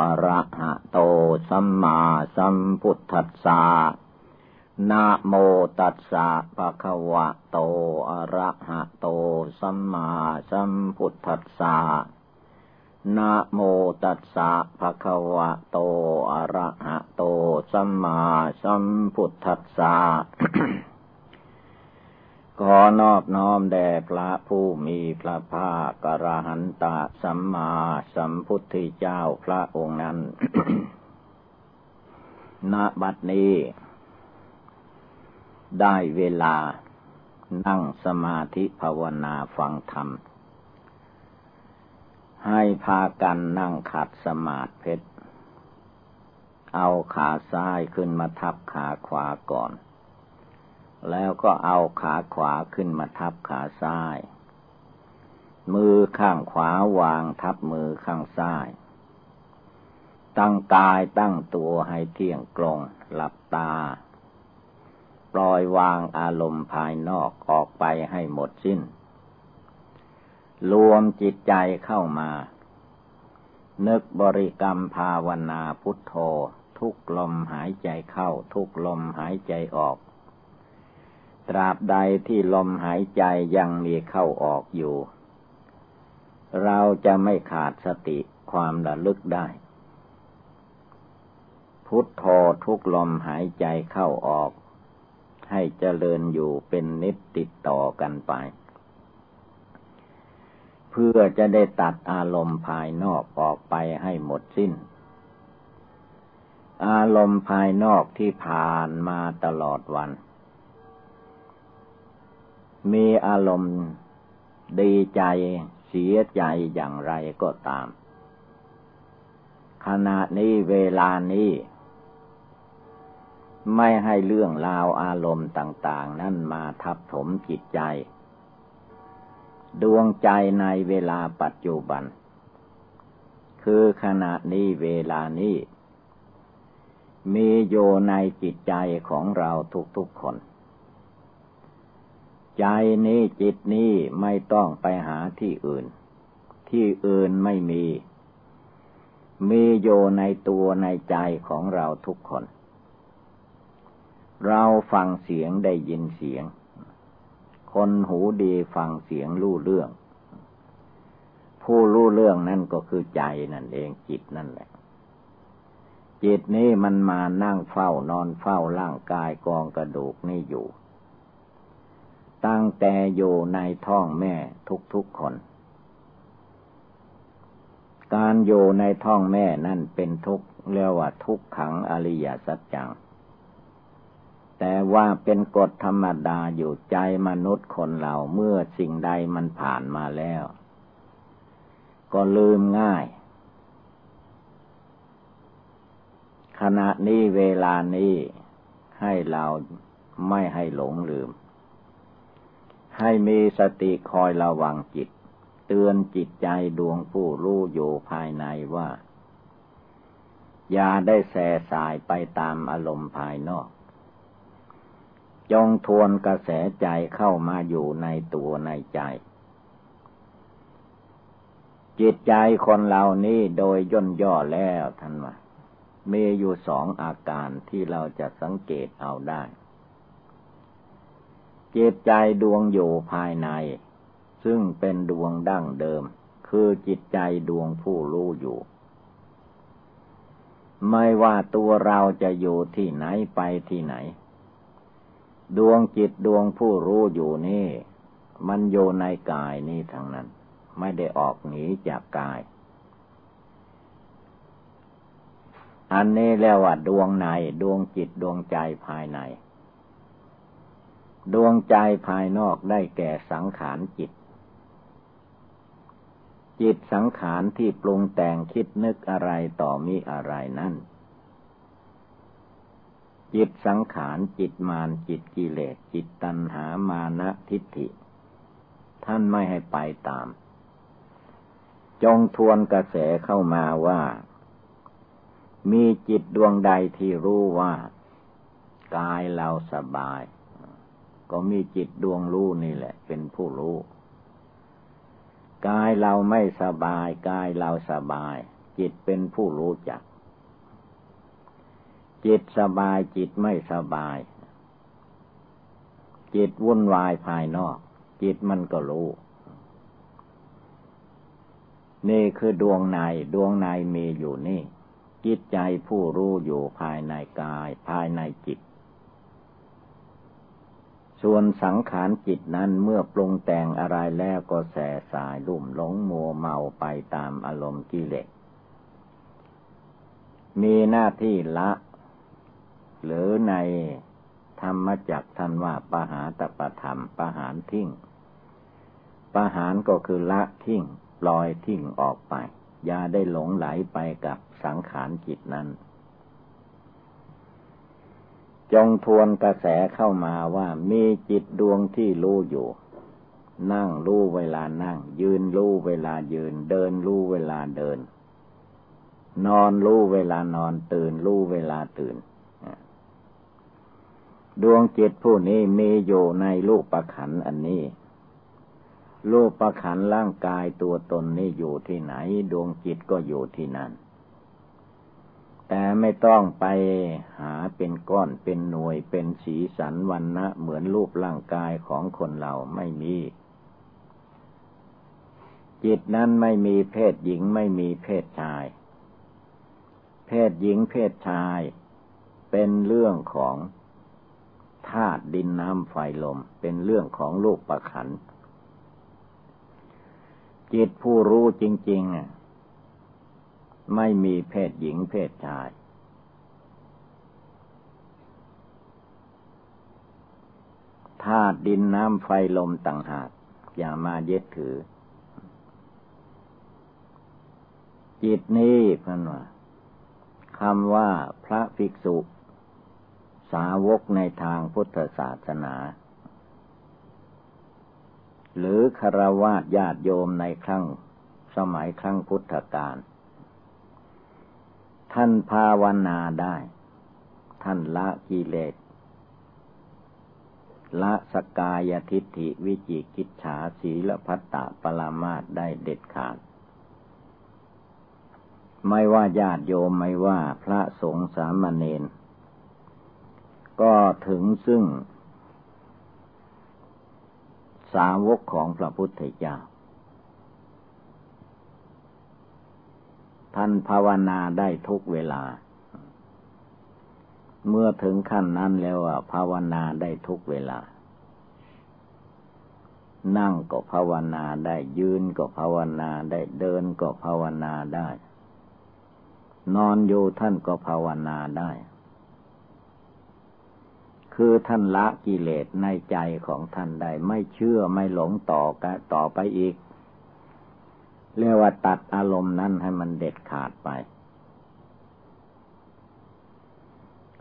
อะระหะโตสัมมาสัมพุทธัสสะนะโมตัสสะภะคะวะโตอะระหะโตสัมมาสัมพุทธัสสะนะโมตัสสะภะคะวะโตอะระหะโตสัมมาสัมพุทธัสสะ ขอนอบน้อมแด่พระผู้มีพระภาคกระหันตะสัมมาสัมพุทธเจ้าพระองค์นั้น ณ บัดนี้ ได้เวลานั่งสมาธิภาวนาฟังธรรม ให้พากันนั่งขัดสมาธิเพชร เอาขาซ้ายขึ้นมาทับขาขวาก่อน แล้วก็เอาขาขวาขึ้นมาทับขาซ้าย มือข้างขวาวางทับมือข้างซ้าย ตั้งกายตั้งตัวให้เที่ยงตรงหลับตา ปล่อยวางอารมณ์ภายนอกออกไปให้หมดสิ้น รวมจิตใจเข้ามา นึกบริกรรมภาวนาพุทโธ ทุกลมหายใจเข้า ทุกลมหายใจออก ตราบใดที่ลมหายใจยังมีเข้าออกอยู่ เราจะไม่ขาดสติความระลึกได้ พุทโธทุกลมหายใจเข้าออก ให้เจริญอยู่เป็นนิดติดต่อกันไป เพื่อจะได้ตัดอารมณ์ภายนอกออกไปให้หมดสิ้น อารมณ์ภายนอกที่ผ่านมาตลอดวัน มีอารมณ์ดีใจเสียใจอย่างไรก็ตาม ขณะนี้เวลานี้ ไม่ให้เรื่องราวอารมณ์ต่าง ๆ นั่นมาทับถมจิตใจ ดวงใจในเวลาปัจจุบัน คือขณะนี้เวลานี้ มีโยในจิตใจของเราทุก ๆ คน ใจนี้จิตนี้ไม่ต้องไปหาที่อื่น ที่อื่นไม่มี มีโยในตัวในใจของเราทุกคน เราฟังเสียงได้ยินเสียง คนหูดีฟังเสียงรู้เรื่อง ผู้รู้เรื่องนั่นก็คือใจนั่นเองจิตนั่นแหละจิตนี้มันมานั่งเฝ้านอนเฝ้าร่างกายกองกระดูกนี่อยู่ ตั้งแต่อยู่ในท้องแม่ทุกๆคน การอยู่ในท้องแม่นั่นเป็นทุกข์เรียกว่าทุกขังอริยสัจจัง แต่ว่าเป็นกฎธรรมดาอยู่ใจมนุษย์คนเราเมื่อสิ่งใดมันผ่านมาแล้ว ก็ลืมง่ายขณะนี้เวลานี้ให้เราไม่ให้หลงลืม ให้มีสติคอยระวังจิต เตือนจิตใจดวงผู้รู้อยู่ภายในว่า อย่าได้แสสายไปตามอารมณ์ภายนอก จงทวนกระแสใจเข้ามาอยู่ในตัวในใจ จิตใจคนเหล่านี้โดยย่นย่อแล้วท่านว่ามีอยู่สองอาการที่เราจะสังเกตเอาได้ จิตใจดวงอยู่ภายใน ซึ่งเป็นดวงดั้งเดิม คือจิตใจดวงผู้รู้อยู่ ไม่ว่าตัวเราจะอยู่ที่ไหนไปที่ไหน ดวงจิตดวงผู้รู้อยู่นี่ มันอยู่ในกายนี่ทั้งนั้น ไม่ได้ออกหนีจากกาย อันนี้แล้วว่าดวงในดวงจิตดวงใจภายใน ดวงใจภายนอกได้แก่สังขารจิต จิตสังขารที่ปรุงแต่งคิดนึกอะไรต่อมีอะไรนั่น จิตสังขารจิตมารจิตกิเลสจิตตัณหามานะทิฏฐิ ท่านไม่ให้ไปตาม จงทวนกระแสเข้ามาว่า มีจิตดวงใดที่รู้ว่า กายเราสบาย ก็มีจิตดวงรู้นี่แหละ เป็นผู้รู้ กายเราไม่สบาย กายเราสบาย จิตเป็นผู้รู้จัก จิตสบายจิตไม่สบาย จิตวุ่นวายภายนอก จิตมันก็รู้ นี่คือดวงในดวงในมีอยู่นี่ จิตใจผู้รู้อยู่ภายในกาย ภายในจิต ส่วนสังขารจิตนั้นเมื่อปรุงแต่งอะไรแล้วก็แสสายลุ่มหลงมัวเมาไปตามอารมณ์กิเลส มีหน้าที่ละ หรือในธรรมจักท่านว่าปหาตปธรรมปหารทิ้งปหารก็คือละทิ้งปล่อยทิ้งออกไป อย่าได้หลงไหลไปกับสังขารจิตนั้น จงทวนกระแสเข้ามาว่ามีจิตดวงที่รู้อยู่ นั่งรู้เวลานั่ง ยืนรู้เวลายืน เดินรู้เวลาเดิน นอนรู้เวลานอนตื่นรู้เวลาตื่น ดวงจิตผู้นี้มีอยู่ในรูปประขันอันนี้รูปประขันร่างกายตัวตนนี้อยู่ที่ไหน ดวงจิตก็อยู่ที่นั่น แต่ไม่ต้องไปหาเป็นก้อนเป็นหน่วยเป็นสีสันวันนะเหมือนรูปร่างกายของคนเราไม่มี จิตนั้นไม่มีเพศหญิงไม่มีเพศชาย เพศหญิงเพศชายเป็นเรื่องของธาตุดินน้ำไฟลม เป็นเรื่องของลูกประขัน จิตผู้รู้จริง ๆ ไม่มีเพศหญิงเพศชาย ธาตุดินน้ำไฟลมต่างหากอย่ามายึดถือ จิตนี้พันว่าคำว่าพระภิกษุ สาวกในทางพุทธศาสนา หรือคารวะญาติโยมในครั้งสมัยครั้งพุทธกาล ท่านภาวนาได้ ท่านละกิเลส ละสกายทิฏฐิวิจิกิจฉาสีละพัตตะปรามาตได้เด็ดขาด ไม่ว่าญาติโยมไม่ว่าพระสงฆ์สามเณรก็ถึงซึ่ง สาวกของพระพุทธเจ้า ท่านภาวนาได้ทุกเวลา เมื่อถึงขั้นนั้นแล้วภาวนาได้ทุกเวลา นั่งก็ภาวนาได้ยืนก็ภาวนาได้เดินก็ภาวนาได้ นอนอยู่ท่านก็ภาวนาได้ คือท่านละกิเลสในใจของท่านได้ไม่เชื่อไม่หลงต่อกต่อไปอีก เรียกว่าตัดอารมณ์นั้นให้มันเด็ดขาดไป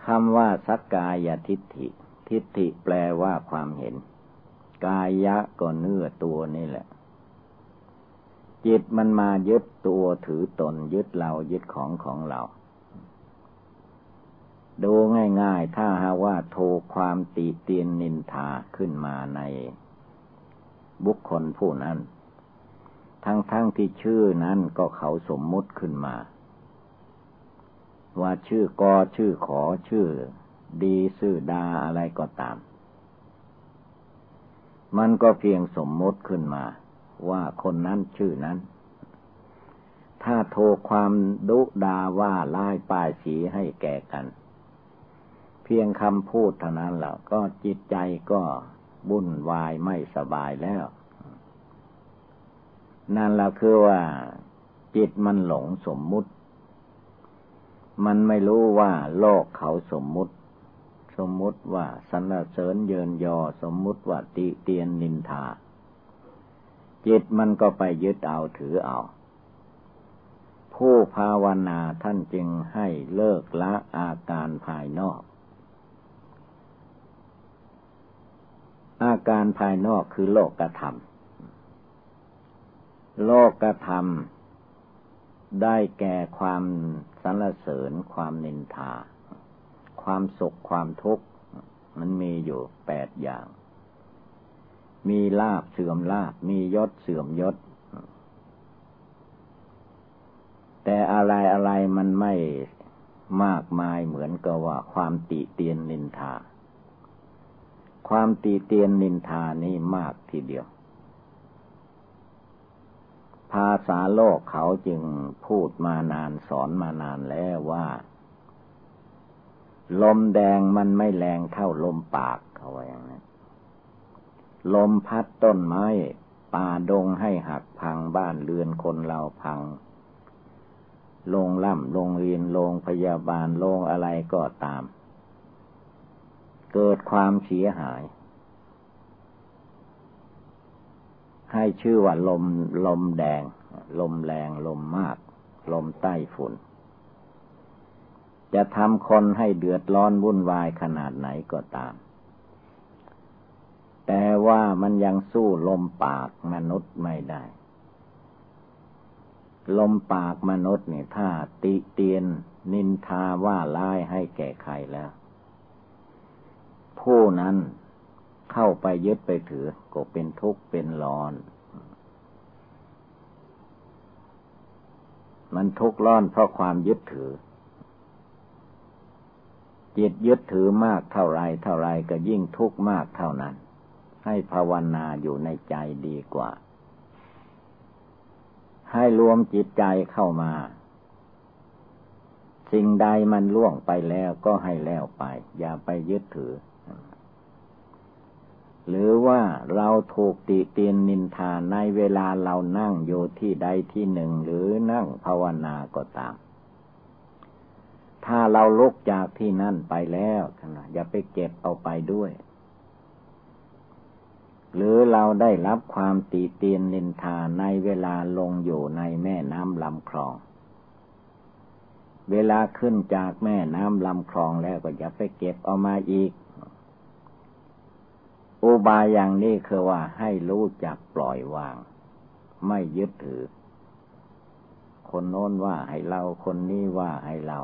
คำว่าสักกายทิฏฐิ ทิฏฐิแปลว่าความเห็น กายะก็เนื้อตัวนี่แหละ จิตมันมายึดตัวถือตนยึดเรายึดของของเรา ดูง่ายๆ ถ้าหาว่าโทความตีเตียนนินทาขึ้นมาในบุคคลผู้นั้น ทั้งๆทที่ชื่อนั้นก็เขาสมมุติขึ้นมา ว่าชื่อกอชื่อขอชื่อ ดีชื่อดาอะไรก็ตาม มันก็เพียงสมมุติขึ้นมา ว่าคนนั้นชื่อนั้น ถ้าโทรความดุดาว่าไล่ป้ายสีให้แก่กัน เพียงคำพูดเท่านั้นแหละก็จิตใจก็บุ่นวายไม่สบายแล้ว นั่นแหละคือว่า จิตมันหลงสมมุติ มันไม่รู้ว่าโลกเขาสมมุติ สมมุติว่าสรรเสริญเยินยอสมมุติว่าติเตียนนินทา จิตมันก็ไปยึดเอาถือเอา ผู้ภาวนาท่านจึงให้เลิกละอาการภายนอกอาการภายนอกคือโลกธรรม โลกธรรม ได้แก่ความสรรเสริญความนินทา ความสุขความทุกข์ มันมีอยู่แปดอย่าง มีลาบเสื่อมลาบ มียศเสื่อมยศ แต่อะไรอะไรมันไม่มากมายเหมือนกับว่าความติเตียนนินทา ความติเตียนนินทานี่มากทีเดียว ภาษาโลกเขาจึงพูดมานานสอนมานานแล้วว่า ลมแดงมันไม่แรงเท่าลมปากเขาว่าอย่างนั้นลมพัดต้นไม้ป่าดงให้หักพังบ้านเรือนคนเราพังโรงล่ำโรงเรียนโรงพยาบาลโรงอะไรก็ตาม เกิดความเสียหาย ให้ชื่อว่าลมลมแดง ลมแรงลมมาก ลมใต้ฝุ่น จะทำคนให้เดือดร้อนวุ่นวายขนาดไหนก็ตาม แต่ว่ามันยังสู้ลมปากมนุษย์ไม่ได้ ลมปากมนุษย์เนี่ยถ้าติเตียนนินทาว่าร้ายให้แก่ใครแล้ว ผู้นั้น เข้าไปยึดไปถือ ก็เป็นทุกข์เป็นร้อน มันทุกข์ร้อนเพราะความยึดถือ จิตยึดถือมากเท่าไรเท่าไรก็ยิ่งทุกข์มากเท่านั้น ให้ภาวนาอยู่ในใจดีกว่า ให้รวมจิตใจเข้ามา สิ่งใดมันล่วงไปแล้วก็ให้แล้วไป อย่าไปยึดถือ หรือว่าเราถูกติเตียนนินทาในเวลาเรานั่งอยู่ที่ใดที่หนึ่งหรือนั่งภาวนาก็ตาม ถ้าเราลุกจากที่นั่นไปแล้วอย่าไปเก็บเอาไปด้วย หรือเราได้รับความตีเตียนนินทาในเวลาลงอยู่ในแม่น้ำลำคลองเวลาขึ้นจากแม่น้ำลำคลองแล้วก็อย่าไปเก็บเอามาอีก อุบายอย่างนี้คือว่าให้รู้จักปล่อยวาง ไม่ยึดถือ คนโน้นว่าให้เรา คนนี้ว่าให้เรา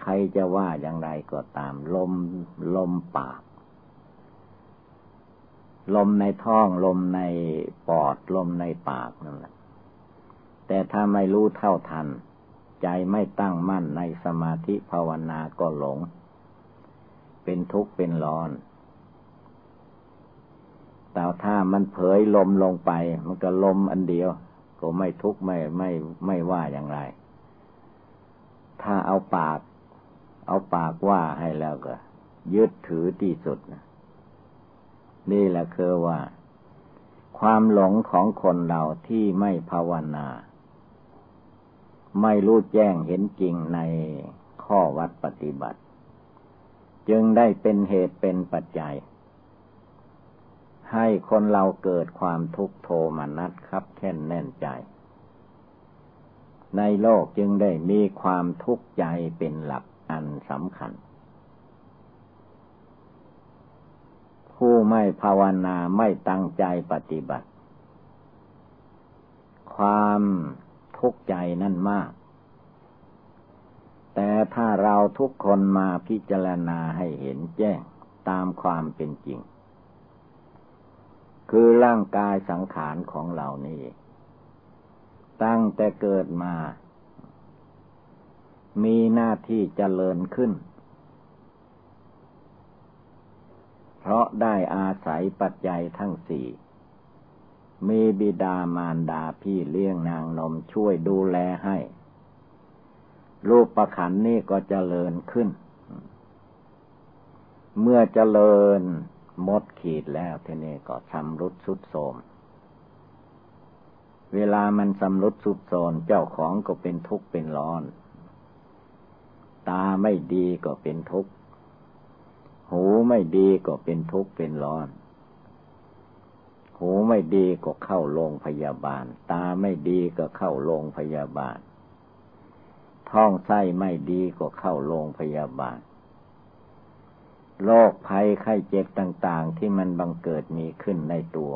ใครจะว่าอย่างไรก็ตาม ลมลมปาก ลมในท้องลมในปอดลมในปากนั่นแหละ แต่ถ้าไม่รู้เท่าทัน ใจไม่ตั้งมั่นในสมาธิภาวนาก็หลงเป็นทุกข์เป็นร้อน แต่ถ้ามันเผยลมลงไป มันก็ลมอันเดียว ก็ไม่ทุกข์ไม่ไม่ไม่ว่าอย่างไร ถ้าเอาปาก เอาปากว่าให้แล้วก็ ยึดถือที่สุดนะนี่แหละคือว่า ความหลงของคนเราที่ไม่ภาวนา ไม่รู้แจ้งเห็นจริงในข้อวัดปฏิบัติ จึงได้เป็นเหตุเป็นปัจจัย ให้คนเราเกิดความทุกข์โทมนัสครับแค่นแน่นใจ ในโลกจึงได้มีความทุกข์ใจเป็นหลักอันสำคัญ ผู้ไม่ภาวนาไม่ตั้งใจปฏิบัติ ความทุกข์ใจนั่นมาก แต่ถ้าเราทุกคนมาพิจารณาให้เห็นแจ้งตามความเป็นจริง คือร่างกายสังขารของเรานี่ตั้งแต่เกิดมา มีหน้าที่เจริญขึ้น เพราะได้อาศัยปัจจัยทั้งสี่ มีบิดามารดาพี่เลี้ยงนางนมช่วยดูแลให้ รูปประขันนี่ก็เจริญขึ้น เมื่อเจริญ มดขีดแล้วทีนี้ก็ชำรุดสุดโทมเวลามันสำรุดสุดโทมเจ้าของก็เป็นทุกข์เป็นร้อน ตาไม่ดีก็เป็นทุกข์ หูไม่ดีก็เป็นทุกข์เป็นร้อน หูไม่ดีก็เข้าโรงพยาบาล ตาไม่ดีก็เข้าโรงพยาบาล ท้องไส้ไม่ดีก็เข้าโรงพยาบาล โรคภัยไข้เจ็บต่าง ๆ ที่มันบังเกิดมีขึ้นในตัว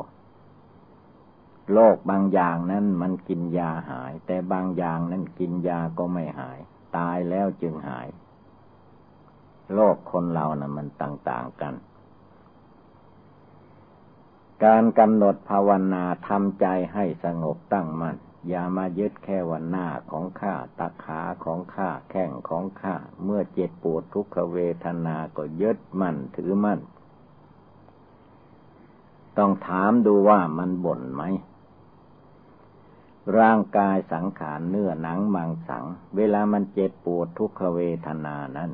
โรคบางอย่างนั้นมันกินยาหาย แต่บางอย่างนั้นกินยาก็ไม่หาย ตายแล้วจึงหายโลกคนเรานะ่ะ มันต่าง ๆกัน การกำหนดภาวนาทำใจให้สงบตั้งมัน่น อย่ามายึดแค่วันหน้าของข้าตาขาของข้าแข้งของข้า เมื่อเจ็บปวดทุกขเวทนาก็ยึดมั่นถือมั่น ต้องถามดูว่ามันบ่นไหม ร่างกายสังขารเนื้อหนังมังสัง เวลามันเจ็บปวดทุกขเวทนานั้น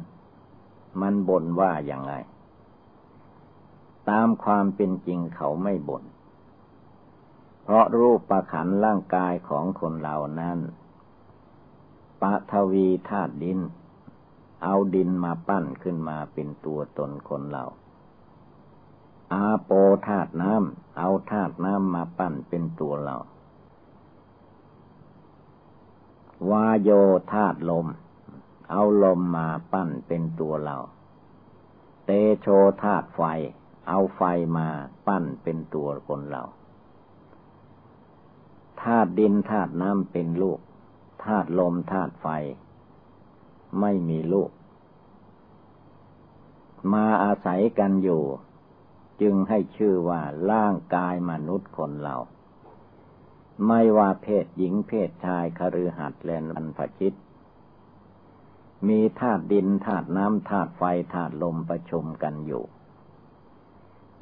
มันบ่นว่าอย่างไร ตามความเป็นจริงเขาไม่บ่น เพราะรูปประขันร่างกายของคนเรานั้นปะทวีธาตุดิน เอาดินมาปั้นขึ้นมาเป็นตัวตนคนเราอาโปธาตุน้ำเอาธาตุน้ำมาปั้นเป็นตัวเรา วาโยธาตุลม เอาลมมาปั้นเป็นตัวเรา เตโชธาตุไฟ เอาไฟมาปั้นเป็นตัวคนเรา ธาตุดินธาตุน้ำเป็นลูกธาตุลมธาตุไฟ ไม่มีลูก มาอาศัยกันอยู่ จึงให้ชื่อว่าร่างกายมนุษย์คนเรา ไม่ว่าเพศหญิงเพศชายคฤหัสถ์และนันผชิต มีธาตุดินธาตุน้ำธาตุไฟธาตุลมประชุมกันอยู่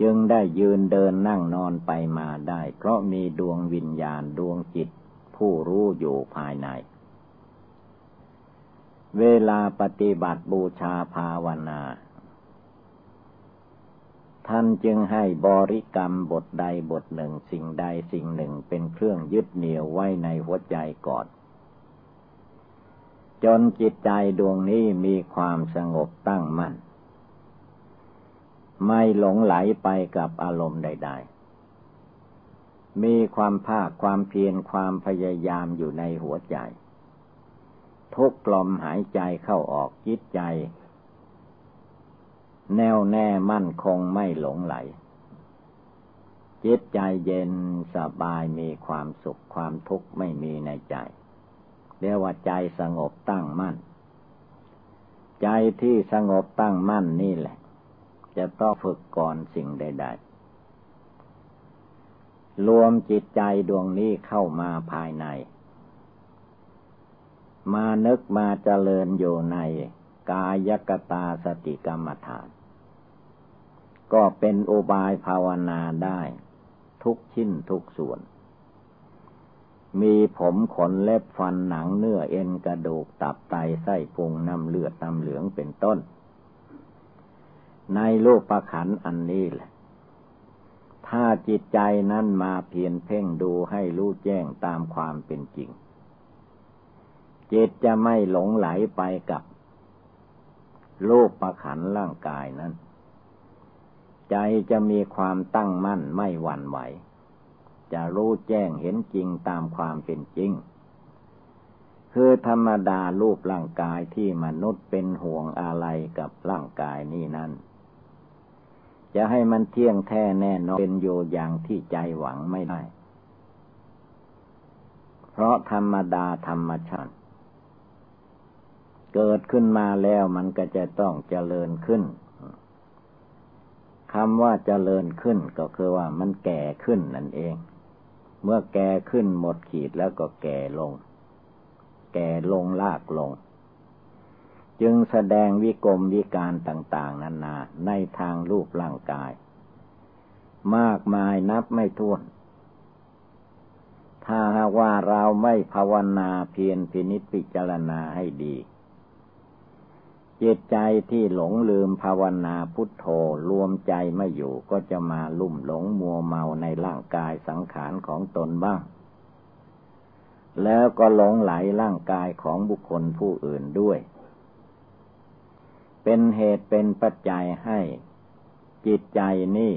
จึงได้ยืนเดินนั่งนอนไปมาได้ เพราะมีดวงวิญญาณดวงจิต ผู้รู้อยู่ภายใน เวลาปฏิบัติบูชาภาวนา ท่านจึงให้บริกรรมบทใดบทหนึ่งสิ่งใดสิ่งหนึ่งเป็นเครื่องยึดเหนี่ยวไว้ในหัวใจก่อนจนจิตใจดวงนี้มีความสงบตั้งมั่น ไม่หลงไหลไปกับอารมณ์ใด ๆ มีความภาคความเพียรความพยายามอยู่ในหัวใจ ทุกลมหายใจเข้าออกจิตใจ แน่วแน่มั่นคงไม่หลงไหล จิตใจเย็นสบายมีความสุขความทุกข์ไม่มีในใจเรียกว่าใจสงบตั้งมั่น ใจที่สงบตั้งมั่นนี่แหละ จะต้องฝึกก่อนสิ่งใด ๆ รวมจิตใจดวงนี้เข้ามาภายใน มานึกมาเจริญอยู่ในกายกตาสติกรรมฐาน ก็เป็นอุบายภาวนาได้ ทุกชิ้นทุกส่วน มีผมขนเล็บฟันหนังเนื้อเอ็นกระดูกตับไตไส้พุงน้ำเลือดน้ำเหลืองเป็นต้น ในโลกประขันอันนี้แหละ ถ้าจิตใจนั้นมาเพียนเพ่งดูให้รู้แจ้งตามความเป็นจริง จิตจะไม่หลงไหลไปกับโลกประขันร่างกายนั้น ใจจะมีความตั้งมั่นไม่หวั่นไหว จะรู้แจ้งเห็นจริงตามความเป็นจริง คือธรรมดารูปร่างกายที่มนุษย์เป็นห่วงอะไรกับร่างกายนี้นั้น จะให้มันเที่ยงแท้แน่นอนเป็นอยู่อย่างที่ใจหวังไม่ได้ เพราะธรรมดาธรรมชาติ เกิดขึ้นมาแล้วมันก็จะต้องเจริญขึ้นคำว่าเจริญขึ้นก็คือว่ามันแก่ขึ้นนั่นเอง เมื่อแก่ขึ้นหมดขีดแล้วก็แก่ลง แก่ลงลากลง จึงแสดงวิกรมวิการต่าง ๆ นานาในทางรูปร่างกาย มากมายนับไม่ถ้วน ถ้าหากว่าเราไม่ภาวนาเพียรพินิจพิจารณาให้ดีจิตใจที่หลงลืมภาวนาพุทโธรวมใจไม่อยู่ก็จะมาลุ่มหลงมัวเมาในร่างกายสังขารของตนบ้าง แล้วก็หลงไหลร่างกายของบุคคลผู้อื่นด้วย เป็นเหตุเป็นปัจจัยให้ จิตใจนี่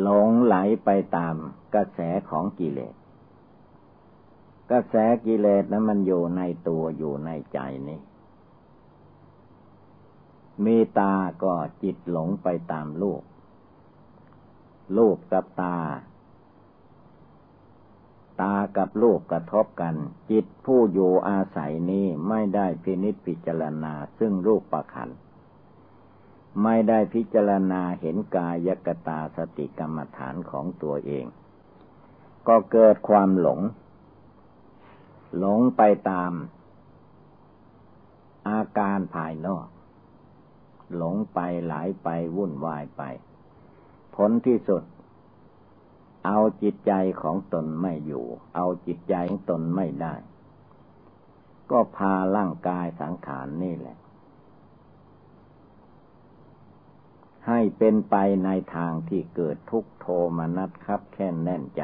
หลงไหลไปตามกระแสของกิเลส กระแสกิเลสนั้นมันอยู่ในตัวอยู่ในใจนี่มีตาก็จิตหลงไปตามลูก ลูกกับตา ตากับลูกกระทบกัน จิตผู้อยู่อาศัยนี้ไม่ได้พินิจพิจารณาซึ่งรูปประคันไม่ได้พิจารณาเห็นกายกตาสติกรรมฐานของตัวเอง ก็เกิดความหลง หลงไปตาม อาการภายนอก หลงไปไหลไปวุ่นวายไป ผลที่สุด เอาจิตใจของตนไม่อยู่ เอาจิตใจของตนไม่ได้ ก็พาร่างกายสังขารนนี่แหละ ให้เป็นไปในทางที่เกิดทุกโทมนัสครับแค่นแน่นใจ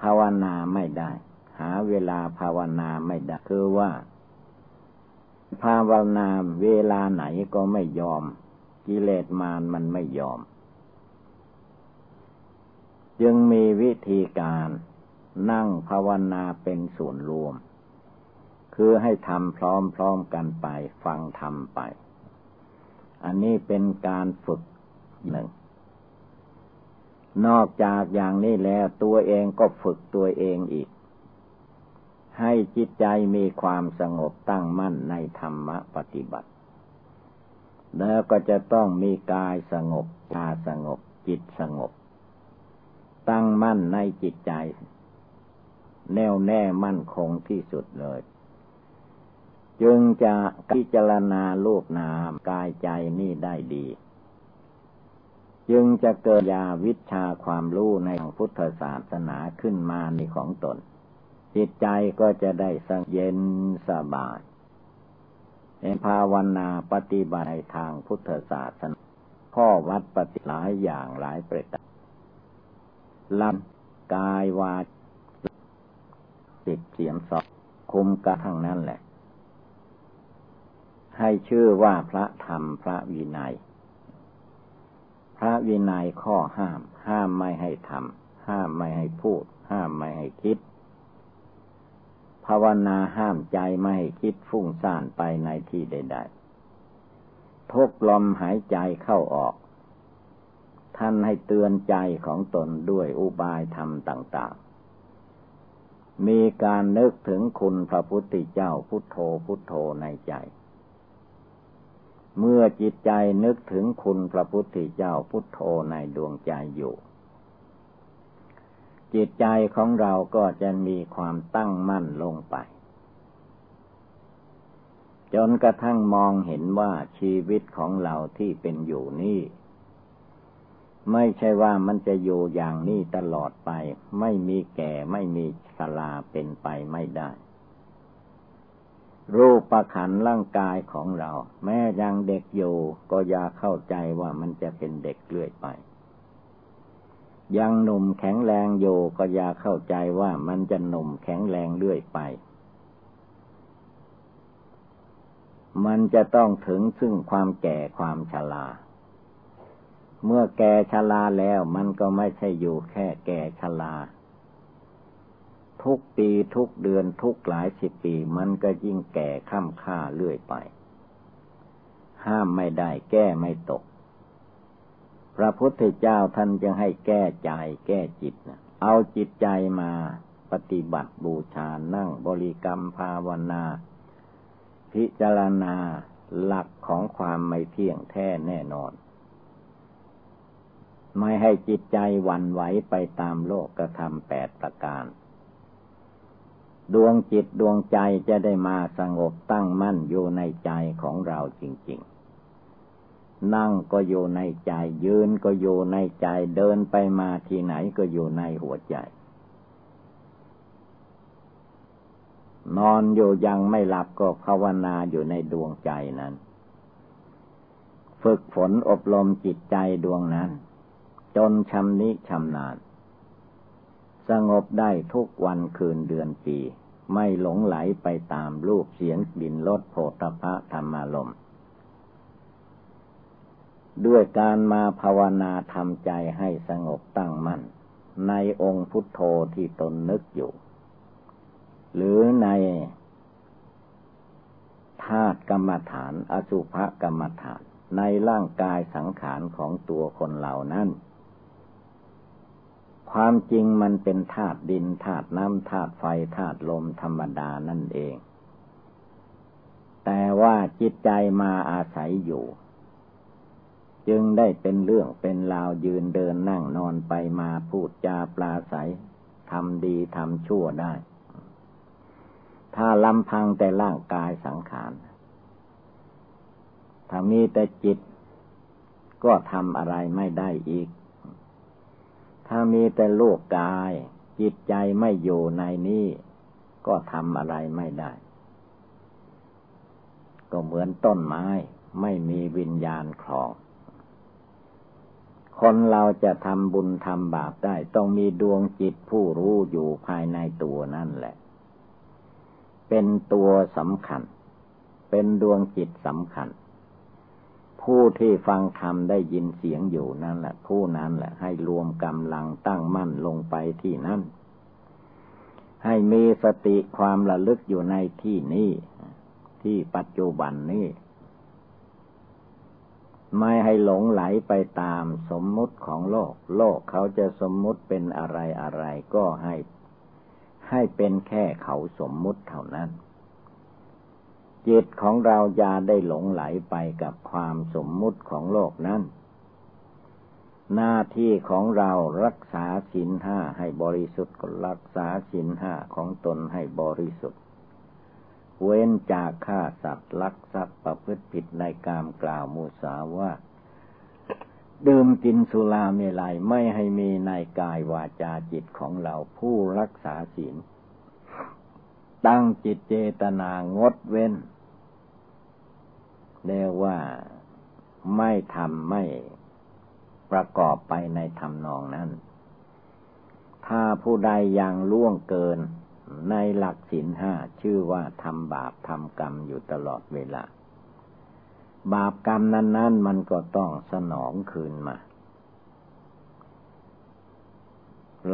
ภาวนาไม่ได้ หาเวลาภาวนาไม่ได้ คือว่า ภาวนาเวลาไหนก็ไม่ยอม กิเลสมารมันไม่ยอม จึงมีวิธีการนั่งภาวนาเป็นส่วนรวม คือให้ทำพร้อมๆกันไป ฟังทำไป อันนี้เป็นการฝึกหนึ่ง นอกจากอย่างนี้แล้วตัวเองก็ฝึกตัวเองอีก ให้จิตใจมีความสงบตั้งมั่นในธรรมปฏิบัติ แล้วก็จะต้องมีกายสงบตาสงบจิตสงบ ตั้งมั่นในจิตใจ แน่วแน่มั่นคงที่สุดเลย จึงจะพิจารณาลูกนามกายใจนี่ได้ดี จึงจะเกิดยาวิชาความรู้ในพุทธศาสนาขึ้นมาในของตน จิตใจก็จะได้สงเย็นสบายในภาวนาปฏิบัติทางพุทธศาสนา ข้อวัดปฏิหลายอย่างหลายประการ ลำกายวาติดเสียงสอบคุมกระทั่งนั้นแหละ ให้ชื่อว่าพระธรรมพระวินัย พระวินัยข้อห้าม ห้ามไม่ให้ทำห้ามไม่ให้พูด ห้ามไม่ให้คิด ภาวนาห้ามใจไม่ให้คิดฟุ้งซ่านไปในที่ใด ๆทุกลมหายใจเข้าออก ท่านให้เตือนใจของตนด้วยอุบายธรรมต่าง ๆ มีการนึกถึงคุณพระพุทธเจ้าพุทโธพุทโธในใจ เมื่อจิตใจนึกถึงคุณพระพุทธเจ้าพุทโธในดวงใจอยู่ จิตใจของเราก็จะมีความตั้งมั่นลงไปจนกระทั่งมองเห็นว่าชีวิตของเราที่เป็นอยู่นี่ ไม่ใช่ว่ามันจะอยู่อย่างนี้ตลอดไป ไม่มีแก่ไม่มีสลาเป็นไปไม่ได้ รูปประขันร่างกายของเรา แม้ยังเด็กอยู่ก็อย่าเข้าใจว่ามันจะเป็นเด็กเรื่อยไป ยังหนุ่มแข็งแรงอยู่ก็อย่าเข้าใจว่ามันจะหนุ่มแข็งแรงเรื่อยไป มันจะต้องถึงซึ่งความแก่ความชรา เมื่อแก่ชราแล้วมันก็ไม่ใช่อยู่แค่แก่ชราทุกปีทุกเดือนทุกหลายสิบปีมันก็ยิ่งแก่ข้ามค่าเรื่อยไป ห้ามไม่ได้แก้ไม่ตก พระพุทธเจ้าท่านจึงให้แก้ใจแก้จิตนะเอาจิตใจมาปฏิบัติบูชานั่งบริกรรมภาวนา พิจารณาหลักของความไม่เที่ยงแท้แน่นอน ไม่ให้จิตใจวันไหวไปตามโลกกระทำแปดประการ ดวงจิตดวงใจจะได้มาสงบตั้งมั่นอยู่ในใจของเราจริง ๆ นั่งก็อยู่ในใจยืนก็อยู่ในใจเดินไปมาที่ไหนก็อยู่ในหัวใจ นอนอยู่ยังไม่หลับก็ภาวนาอยู่ในดวงใจนั้น ฝึกฝนอบรมจิตใจดวงนั้น จนชำนิชำนาญ สงบได้ทุกวันคืนเดือนปี ไม่หลงไหลไปตามรูปเสียงกลิ่นรสโผฏฐะธรรมารมด้วยการมาภาวนาทำใจให้สงบตั้งมั่น ในองค์พุทโธที่ตนนึกอยู่ หรือในธาตุกรรมฐาน อสุภกรรมฐาน ในร่างกายสังขารของตัวคนเหล่านั้น ความจริงมันเป็นธาตุดินธาตุน้ำธาตุไฟธาตุลมธรรมดานั่นเอง แต่ว่าจิตใจมาอาศัยอยู่ จึงได้เป็นเรื่องเป็นราวยืนเดินนั่งนอนไปมาพูดจาปลาใสทำดีทำชั่วได้ ถ้าลำพังแต่ร่างกายสังขาร ถ้ามีแต่จิตก็ทำอะไรไม่ได้อีก ถ้ามีแต่โลกกาย จิตใจไม่อยู่ในนี้ ก็ทำอะไรไม่ได้ ก็เหมือนต้นไม้ ไม่มีวิญญาณครองคนเราจะทำบุญทำบาปได้ ต้องมีดวงจิตผู้รู้อยู่ภายในตัวนั่นแหละ เป็นตัวสำคัญ เป็นดวงจิตสำคัญ ผู้ที่ฟังธรรมได้ยินเสียงอยู่นั่นแหละผู้นั้นแหละให้รวมกำลังตั้งมั่นลงไปที่นั่น ให้มีสติความระลึกอยู่ในที่นี้ ที่ปัจจุบันนี้ ไม่ให้หลงไหลไปตามสมมุติของโลก โลกเขาจะสมมุติเป็นอะไรอะไรก็ให้ ให้เป็นแค่เขาสมมุติเท่านั้น จิตของเราอย่าได้หลงไหลไปกับความสมมุติของโลกนั้น หน้าที่ของเรารักษาศีลห้าให้บริสุทธิ์ก็รักษาศีลห้าของตนให้บริสุทธิ์ เว้นจากฆ่าสัตว์ลักทรัพย์ประพฤติผิดในกามกล่าวมูสาว่าดื่มกินสุราเมลัยไม่ให้มีในกายวาจาจิตของเราผู้รักษาศีล ตั้งจิตเจตนางดเว้นเรียกว่าไม่ทำไม่ประกอบไปในธรรมนองนั้น ถ้าผู้ใดยังล่วงเกินในหลักศีลห้าชื่อว่าทำบาปทำกรรมอยู่ตลอดเวลา บาปกรรมนั้น ๆ มันก็ต้องสนองคืนมา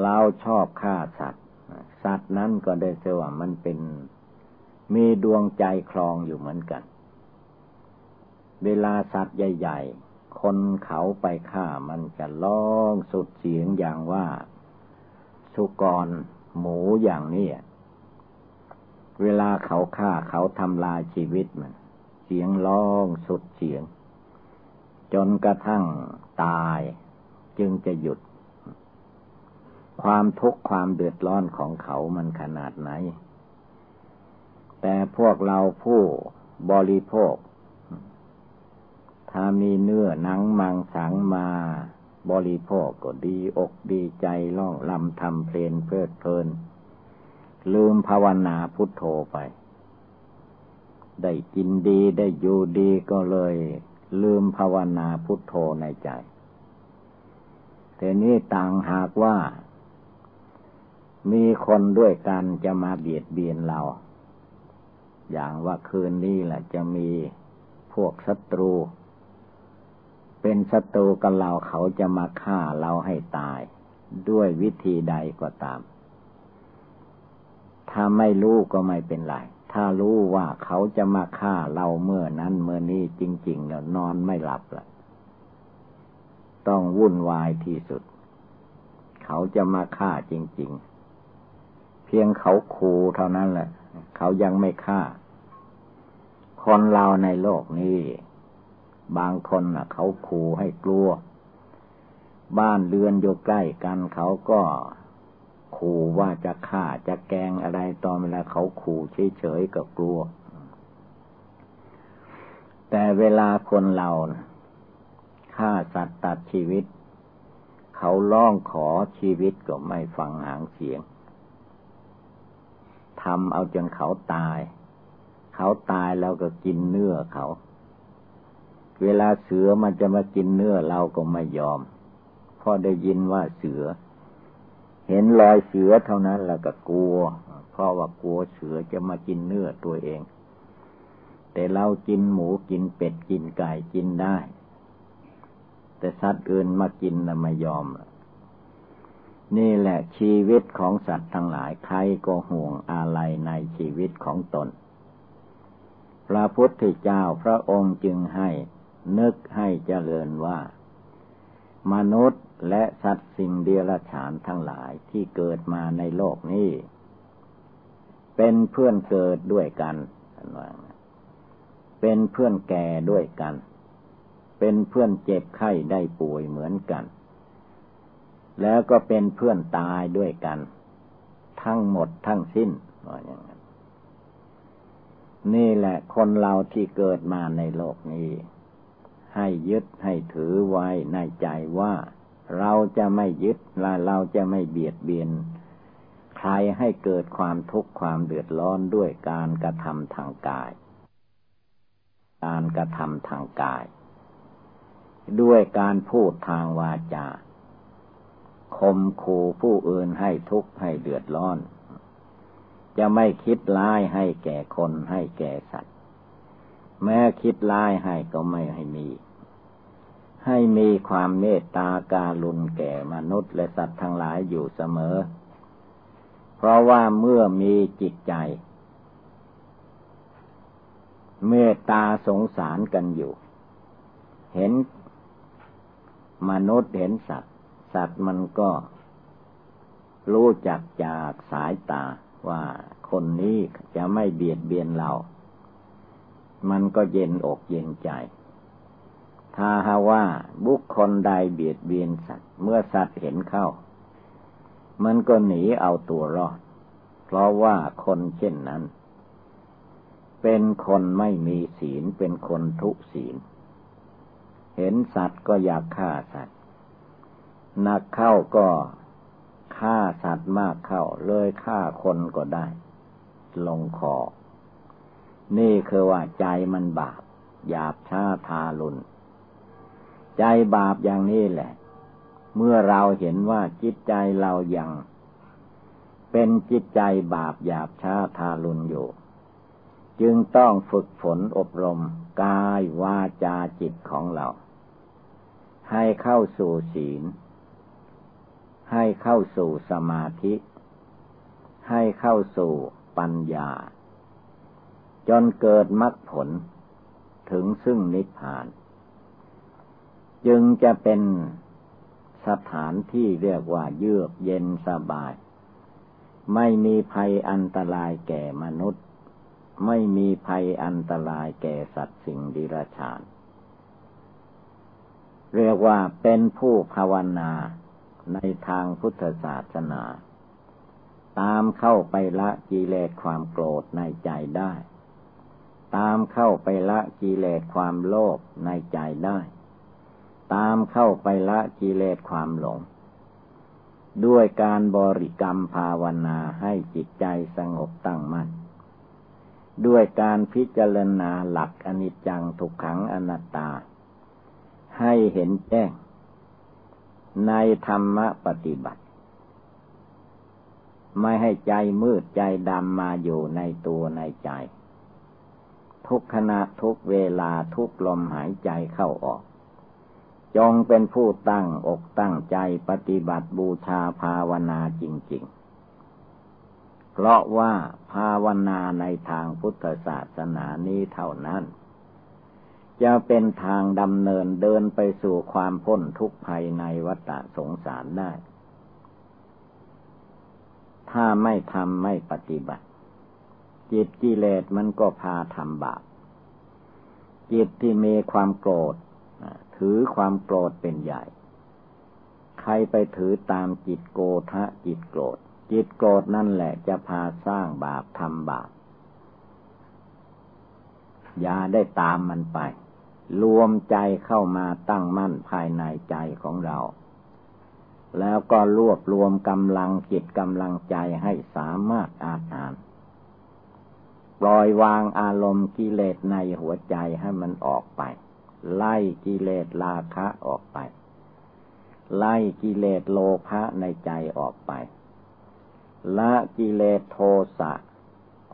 เราชอบฆ่าสัตว์ สัตว์นั้นก็ได้เสว่ามันเป็นมีดวงใจคลองอยู่เหมือนกัน เวลาสัตว์ใหญ่ ๆ คนเขาไปฆ่ามันจะร้องสุดเสียงอย่างว่า สุกรหมูอย่างนี้ เวลาเขาฆ่าเขาทำลายชีวิตมัน เสียงร้องสุดเสียง จนกระทั่งตายจึงจะหยุด ความทุกข์ความเดือดร้อนของเขามันขนาดไหน แต่พวกเราผู้บริโภค ถ้ามีเนื้อหนังมังสังมา บริโภคก็ดีอกดีใจล่องลำทำเพลนเพลิดเพลิน ลืมภาวนาพุทโธไป ได้กินดีได้อยู่ดีก็เลย ลืมภาวนาพุทโธในใจแต่นี้ต่างหากว่า มีคนด้วยกันจะมาเบียดเบียนเรา อย่างว่าคืนนี้แหละจะมีพวกศัตรู เป็นศัตรูกับเราเขาจะมาฆ่าเราให้ตาย ด้วยวิธีใดก็ตาม ถ้าไม่รู้ก็ไม่เป็นไร ถ้ารู้ว่าเขาจะมาฆ่าเราเมื่อนั้นเมื่อนี้จริง ๆ แล้วนอนไม่หลับละต้องวุ่นวายที่สุด เขาจะมาฆ่าจริง ๆ เพียงเขาขู่เท่านั้นแหละ เขายังไม่ฆ่า คนเราในโลกนี้ บางคนน่ะเขาขู่ให้กลัว บ้านเรือนอยู่ใกล้กันเขาก็ขู่ว่าจะฆ่าจะแกงอะไรตอนเวลาเขาขู่เฉยๆก็กลัว แต่เวลาคนเราฆ่าสัตว์ตัดชีวิต เขาร้องขอชีวิตก็ไม่ฟังหางเสียง ทำเอาจนเขาตาย เขาตายแล้วก็กินเนื้อเขา เวลาเสือมันจะมากินเนื้อเราก็ไม่ยอมพราะได้ยินว่าเสือ เห็นรอยเสือเท่านั้นแล้วก็กลัว เพราะว่ากลัวเสือจะมากินเนื้อตัวเอง แต่เรากินหมูกินเป็ดกินไก่กินได้ แต่สัตว์อื่นมากินน่ะไม่ยอม นี่แหละชีวิตของสัตว์ทั้งหลายใครก็ห่วงอะไรในชีวิตของตน พระพุทธเจ้าพระองค์จึงให้นึกให้เจริญว่า มนุษย์และสัตว์สิ่งเดียรฉานทั้งหลายที่เกิดมาในโลกนี้ เป็นเพื่อนเกิดด้วยกัน เป็นเพื่อนแก่ด้วยกัน เป็นเพื่อนเจ็บไข้ได้ป่วยเหมือนกัน แล้วก็เป็นเพื่อนตายด้วยกัน ทั้งหมดทั้งสิ้นว่าอย่างนั้น นี่แหละคนเราที่เกิดมาในโลกนี้ ให้ยึดให้ถือไว้ในใจว่า เราจะไม่ยึดและเราจะไม่เบียดเบียน ใครให้เกิดความทุกข์ความเดือดร้อนด้วยการกระทำทางกาย การกระทำทางกาย ด้วยการพูดทางวาจา คมขู่ผู้อื่นให้ทุกข์ให้เดือดร้อน จะไม่คิดร้ายให้แก่คนให้แก่สัตว์ แม้คิดร้ายให้ก็ไม่ให้มี ให้มีความเมตตาการุณแก่มนุษย์และสัตว์ทั้งหลายอยู่เสมอ เพราะว่าเมื่อมีจิตใจ เมตตาสงสารกันอยู่ เห็นมนุษย์เห็นสัตว์ สัตว์มันก็รู้จักจากสายตาว่าคนนี้จะไม่เบียดเบียนเรา มันก็เย็นอกเย็นใจ ถ้าหาว่าบุคคลใดเบียดเบียนสัตว์ เมื่อสัตว์เห็นเข้า มันก็หนีเอาตัวรอด เพราะว่าคนเช่นนั้น เป็นคนไม่มีศีลเป็นคนทุศีล เห็นสัตว์ก็อยากฆ่าสัตว์ หนักเข้าก็ฆ่าสัตว์มากเข้า เลยฆ่าคนก็ได้ ลงคอ นี่คือว่าใจมันบาปหยาบช้าทารุณใจบาปอย่างนี้แหละ เมื่อเราเห็นว่าจิตใจเรายังเป็นจิตใจบาปหยาบช้าทารุณอยู่ จึงต้องฝึกฝนอบรมกายวาจาจิตของเรา ให้เข้าสู่ศีล ให้เข้าสู่สมาธิ ให้เข้าสู่ปัญญา จนเกิดมรรคผล ถึงซึ่งนิพพาน จึงจะเป็นสถานที่เรียกว่าเยือกเย็นสบาย ไม่มีภัยอันตรายแก่มนุษย์ ไม่มีภัยอันตรายแก่สัตว์สิ่งดิรัจฉาน เรียกว่าเป็นผู้ภาวนา ในทางพุทธศาสนา ตามเข้าไปละกิเลสความโกรธในใจได้ ตามเข้าไปละกิเลสความโลภในใจได้ ตามเข้าไปละกิเลสความหลง ด้วยการบริกรรมภาวนาให้จิตใจสงบตั้งมัน่นด้วยการพิจารณาหลักอนิจจังทุกขังอนัตตา ให้เห็นแจ้ง ในธรรมปฏิบัติ ไม่ให้ใจมืดใจดำมาอยู่ในตัวในใจ ทุกขณะทุกเวลาทุกลมหายใจเข้าออก จงเป็นผู้ตั้งอกตั้งใจปฏิบัติบูชาภาวนาจริง ๆ เพราะว่าภาวนาในทางพุทธศาสนานี้เท่านั้น จะเป็นทางดำเนินเดินไปสู่ความพ้นทุกข์ภายในวัฏสงสารได้ ถ้าไม่ทำไม่ปฏิบัติ จิตกิเลสมันก็พาทำบาป จิตที่มีความโกรธ ถือความโกรธเป็นใหญ่ ใครไปถือตามจิตโกทะจิตโกรธ จิตโกรธนั่นแหละจะพาสร้างบาปทำบาปอย่าได้ตามมันไป รวมใจเข้ามาตั้งมั่นภายในใจของเรา แล้วก็รวบรวมกำลังจิตกำลังใจให้สามารถอาหาร ปล่อยวางอารมณ์กิเลสในหัวใจให้มันออกไป ไล่กิเลสราคะออกไป ไล่กิเลสโลภะในใจออกไป ละกิเลสโทสะ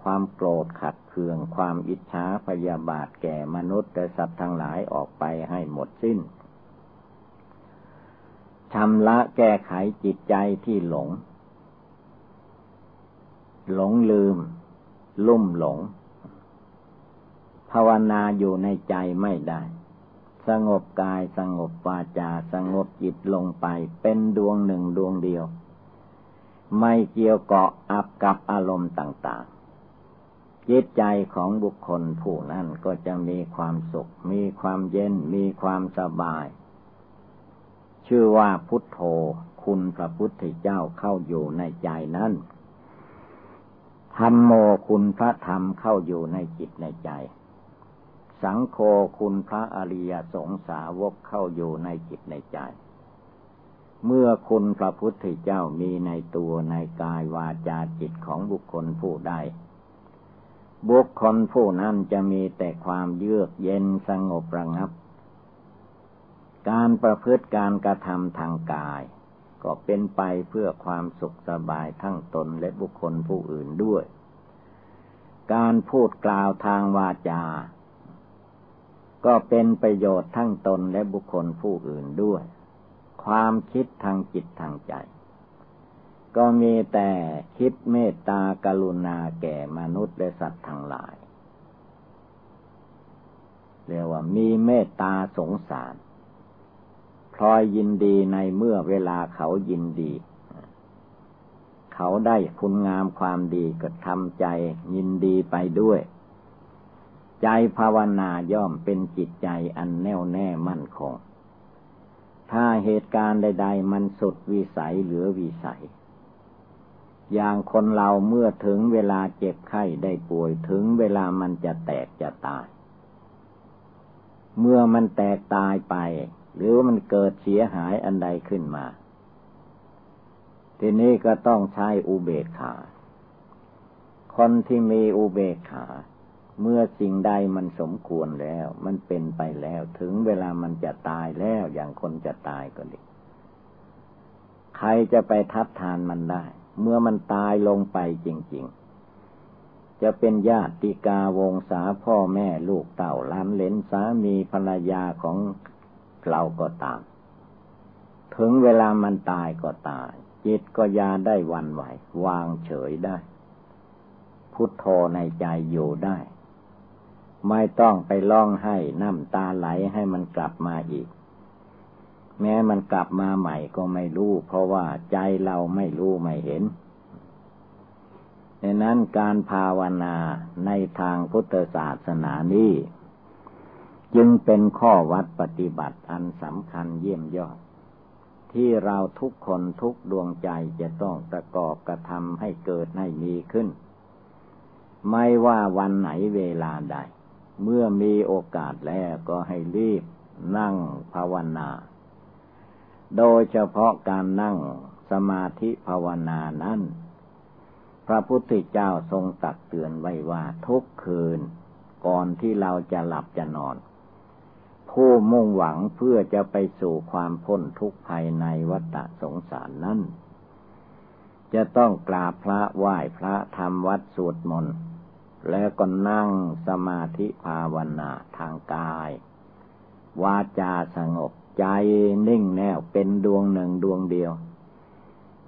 ความโกรธขัดเคือง ความอิจฉาพยาบาทแก่มนุษย์และสัตว์ทั้งหลายออกไปให้หมดสิ้นชำระแก้ไขจิตใจที่หลง หลงลืม ลุ่มหลง ภาวนาอยู่ในใจไม่ได้ สงบกายสงบวาจาสงบจิตลงไป เป็นดวงหนึ่งดวงเดียว ไม่เกี่ยวเกาะอับกับอารมณ์ต่าง จิตใจของบุคคลผู้นั้นก็จะมีความสุข มีความเย็น มีความสบาย ชื่อว่าพุทโธ คุณพระพุทธเจ้าเข้าอยู่ในใจนั้นธรรมโมคุณพระธรรมเข้าอยู่ในจิตในใจ สังโฆคุณพระอริยสงสาวกเข้าอยู่ในจิตในใจ เมื่อคุณพระพุทธเจ้ามีในตัวในกายวาจาจิตของบุคคลผู้ใด บุคคลผู้นั้นจะมีแต่ความเยือกเย็นสงบระงับ การประพฤติการกระทำทางกาย ก็เป็นไปเพื่อความสุขสบายทั้งตนและบุคคลผู้อื่นด้วย การพูดกล่าวทางวาจา ก็เป็นประโยชน์ทั้งตนและบุคคลผู้อื่นด้วย ความคิดทางจิตทางใจ ก็มีแต่คิดเมตตากรุณาแก่มนุษย์และสัตว์ทั้งหลาย เรียกว่ามีเมตตาสงสาร พลอยยินดีในเมื่อเวลาเขายินดี เขาได้คุณงามความดีก็ทำใจยินดีไปด้วย ใจภาวนาย่อมเป็นจิตใจอันแน่วแน่มั่นคง ถ้าเหตุการณ์ใด ๆ มันสุดวิสัยเหลือวิสัย อย่างคนเราเมื่อถึงเวลาเจ็บไข้ได้ป่วยถึงเวลามันจะแตกจะตาย เมื่อมันแตกตายไป หรือมันเกิดเสียหายอันใดขึ้นมา ทีนี้ก็ต้องใช้อุเบกขา คนที่มีอุเบกขา เมื่อสิ่งใดมันสมควรแล้ว มันเป็นไปแล้วถึงเวลามันจะตายแล้วอย่างคนจะตายก็ดีใครจะไปทัดทานมันได้ เมื่อมันตายลงไปจริง ๆ จะเป็นญาติกาวงศาพ่อแม่ลูกเต่าล้านเลนสามีภรรยาของเราก็ตาม ถึงเวลามันตายก็ตาย จิตก็ยาได้วันไหว วางเฉยได้ พุทโธในใจอยู่ได้ ไม่ต้องไปร้องให้น้ำตาไหลให้มันกลับมาอีก แม้มันกลับมาใหม่ก็ไม่รู้ เพราะว่าใจเราไม่รู้ไม่เห็นดังนั้นการภาวนาในทางพุทธศาสนานี้ จึงเป็นข้อวัดปฏิบัติอันสำคัญเยี่ยมยอด ที่เราทุกคนทุกดวงใจจะต้องประกอบกระทำให้เกิดให้มีขึ้น ไม่ว่าวันไหนเวลาใด เมื่อมีโอกาสแล้วก็ให้รีบนั่งภาวนา โดยเฉพาะการนั่งสมาธิภาวนานั้น พระพุทธเจ้าทรงตักเตือนไว้ว่าทุกคืน ก่อนที่เราจะหลับจะนอน ผู้มุ่งหวังเพื่อจะไปสู่ความพ้นทุกข์ภายในวัฏสงสารนั้น จะต้องกราบพระไหว้พระทำวัดสวดมนต์แล้วก็นั่งสมาธิภาวนาทางกาย วาจาสงบ ใจนิ่งแน่วเป็นดวงหนึ่งดวงเดียว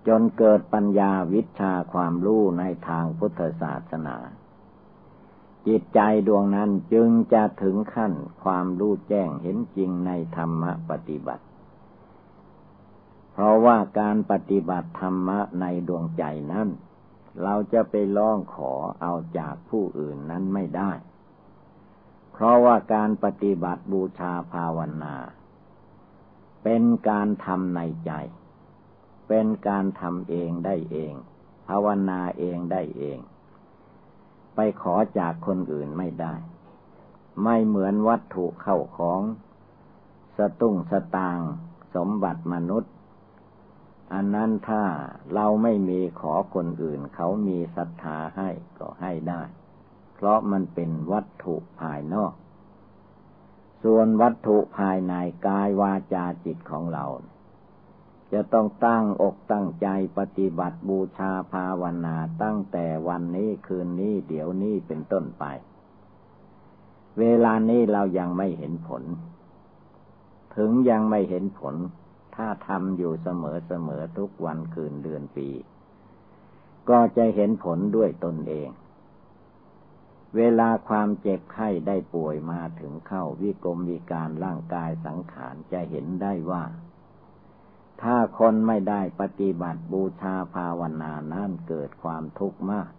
จนเกิดปัญญาวิชาความรู้ในทางพุทธศาสนา จิตใจดวงนั้นจึงจะถึงขั้นความรู้แจ้งเห็นจริงในธรรมปฏิบัติ เพราะว่าการปฏิบัติธรรมะในดวงใจนั้นเราจะไปร้องขอเอาจากผู้อื่นนั้นไม่ได้ เพราะว่าการปฏิบัติบูชาภาวนา เป็นการทำในใจ เป็นการทำเองได้เอง ภาวนาเองได้เอง ไปขอจากคนอื่นไม่ได้ ไม่เหมือนวัตถุเข้าของ สตุ้งสตาง สมบัติมนุษย์ อันนั้นถ้าเราไม่มีขอคนอื่น เขามีศรัทธาให้ก็ให้ได้ เพราะมันเป็นวัตถุภายนอก ส่วนวัตถุภายในกายวาจาจิตของเรา จะต้องตั้งอกตั้งใจปฏิบัติบูชาภาวนาตั้งแต่วันนี้คืนนี้เดี๋ยวนี้เป็นต้นไป เวลานี้เรายังไม่เห็นผล ถึงยังไม่เห็นผล ถ้าทำอยู่เสมอเสมอทุกวันคืนเดือนปี ก็จะเห็นผลด้วยตนเอง เวลาความเจ็บไข้ได้ป่วยมาถึงเข้าวิกรมวิการร่างกายสังขารจะเห็นได้ว่า ถ้าคนไม่ได้ปฏิบัติบูชาภาวนานั้นเกิดความทุกข์มาก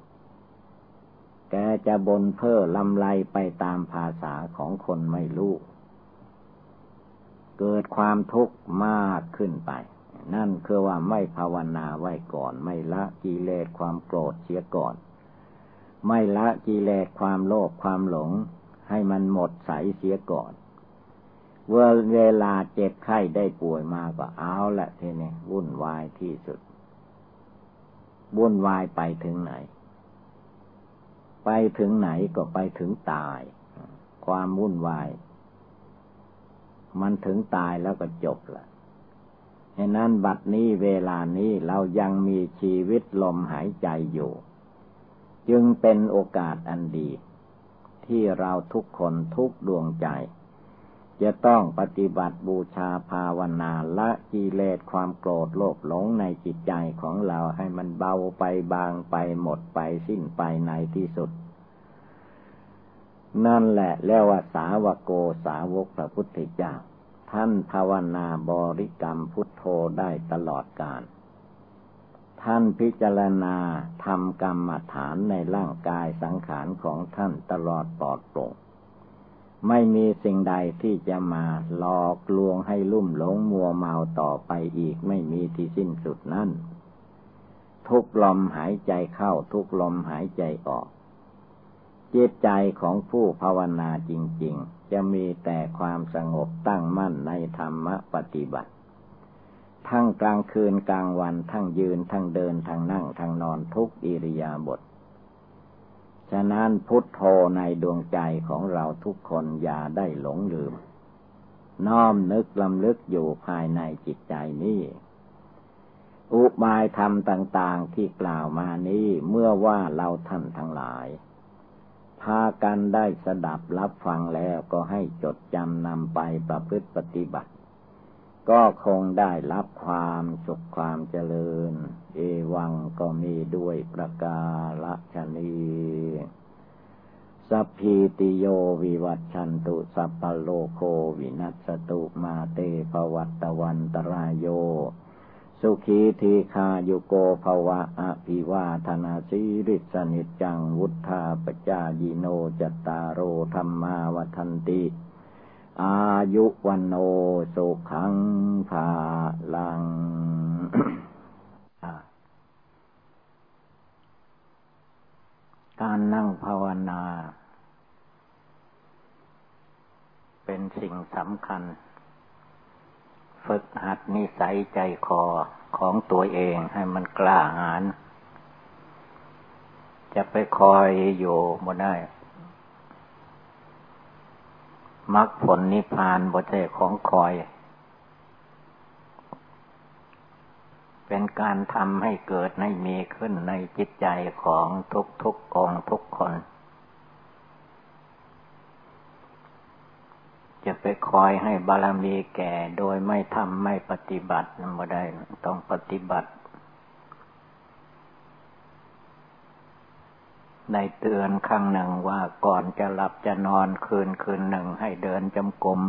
แกจะบนเพ้อลำไรไปตามภาษาของคนไม่รู้ เกิดความทุกข์มากขึ้นไป นั่นคือว่าไม่ภาวนาไว้ก่อนไม่ละกิเลสความโกรธเสียก่อน ไม่ละกิเลสความโลภความหลง ให้มันหมดใสเสียก่อนเวลาเจ็บไข้ได้ป่วยมาก็เอาละทีนี้วุ่นวายที่สุด วุ่นวายไปถึงไหน ไปถึงไหนก็ไปถึงตาย ความวุ่นวาย มันถึงตายแล้วก็จบละฉะนั้นบัดนี้เวลานี้เรายังมีชีวิตลมหายใจอยู่ จึงเป็นโอกาสอันดี ที่เราทุกคนทุกดวงใจ จะต้องปฏิบัติบูชาภาวนาละกิเลสความโกรธโลภหลงในจิตใจของเราให้มันเบาไปบางไปหมดไปสิ้นไปในที่สุด นั่นแหละแล้วว่าสาวโกสาวกพระพุทธเจ้าท่านภาวนาบริกรรมพุทโธได้ตลอดกาล ท่านพิจารณาทำกรรมฐานในร่างกายสังขารของท่านตลอดปลอดโปร่งไม่มีสิ่งใดที่จะมาหลอกลวงให้ลุ่มหลงมัวเมาต่อไปอีกไม่มีที่สิ้นสุดนั่น ทุกลมหายใจเข้าทุกลมหายใจออกจิตใจของผู้ภาวนาจริง ๆ จะมีแต่ความสงบตั้งมั่นในธรรมปฏิบัติ ทั้งกลางคืนกลางวัน ทั้งยืน ทั้งเดิน ทั้งนั่ง ทั้งนอนทุกอิริยาบถฉะนั้นพุทโธในดวงใจของเราทุกคนอย่าได้หลงลืม น้อมนึกลำลึกอยู่ภายในจิตใจนี้ อุบายธรรมต่างๆที่กล่าวมานี้เมื่อว่าเราท่านทั้งหลาย พากันได้สดับรับฟังแล้วก็ให้จดจำนำไปประพฤติปฏิบัติ ก็คงได้รับความสุขความเจริญ เอวังก็มีด้วยประการฉะนี้ สัพพีติโยวิวัชชันตุสัพพโรโควินัสสตุมาเตภวัตวันตราโย สุขีทีฆายุโกภวะอภิวาทนะสีลิสสะ นิจจังวุฑฒาปจายิโนจตารโอธรรมาวันติ อายุวันโนสุขังภาลัง การนั่งภาวนา เป็นสิ่งสำคัญ ฝึกหัดนิสัยใจคอของตัวเองให้มันกล้าหาญจะไปคอยอยู่บ่ได้ มรรคผลนิพพานบทใช่ของคอย เป็นการทำให้เกิดให้มีขึ้นในจิตใจของทุกทุกองทุกคน จะไปคอยให้บารมีแก่โดยไม่ทำไม่ปฏิบัติไม่ได้ต้องปฏิบัติ ได้เตือนครั้งหนึ่งว่าก่อนจะหลับจะนอนคืนคืนหนึ่งให้เดินจำกรม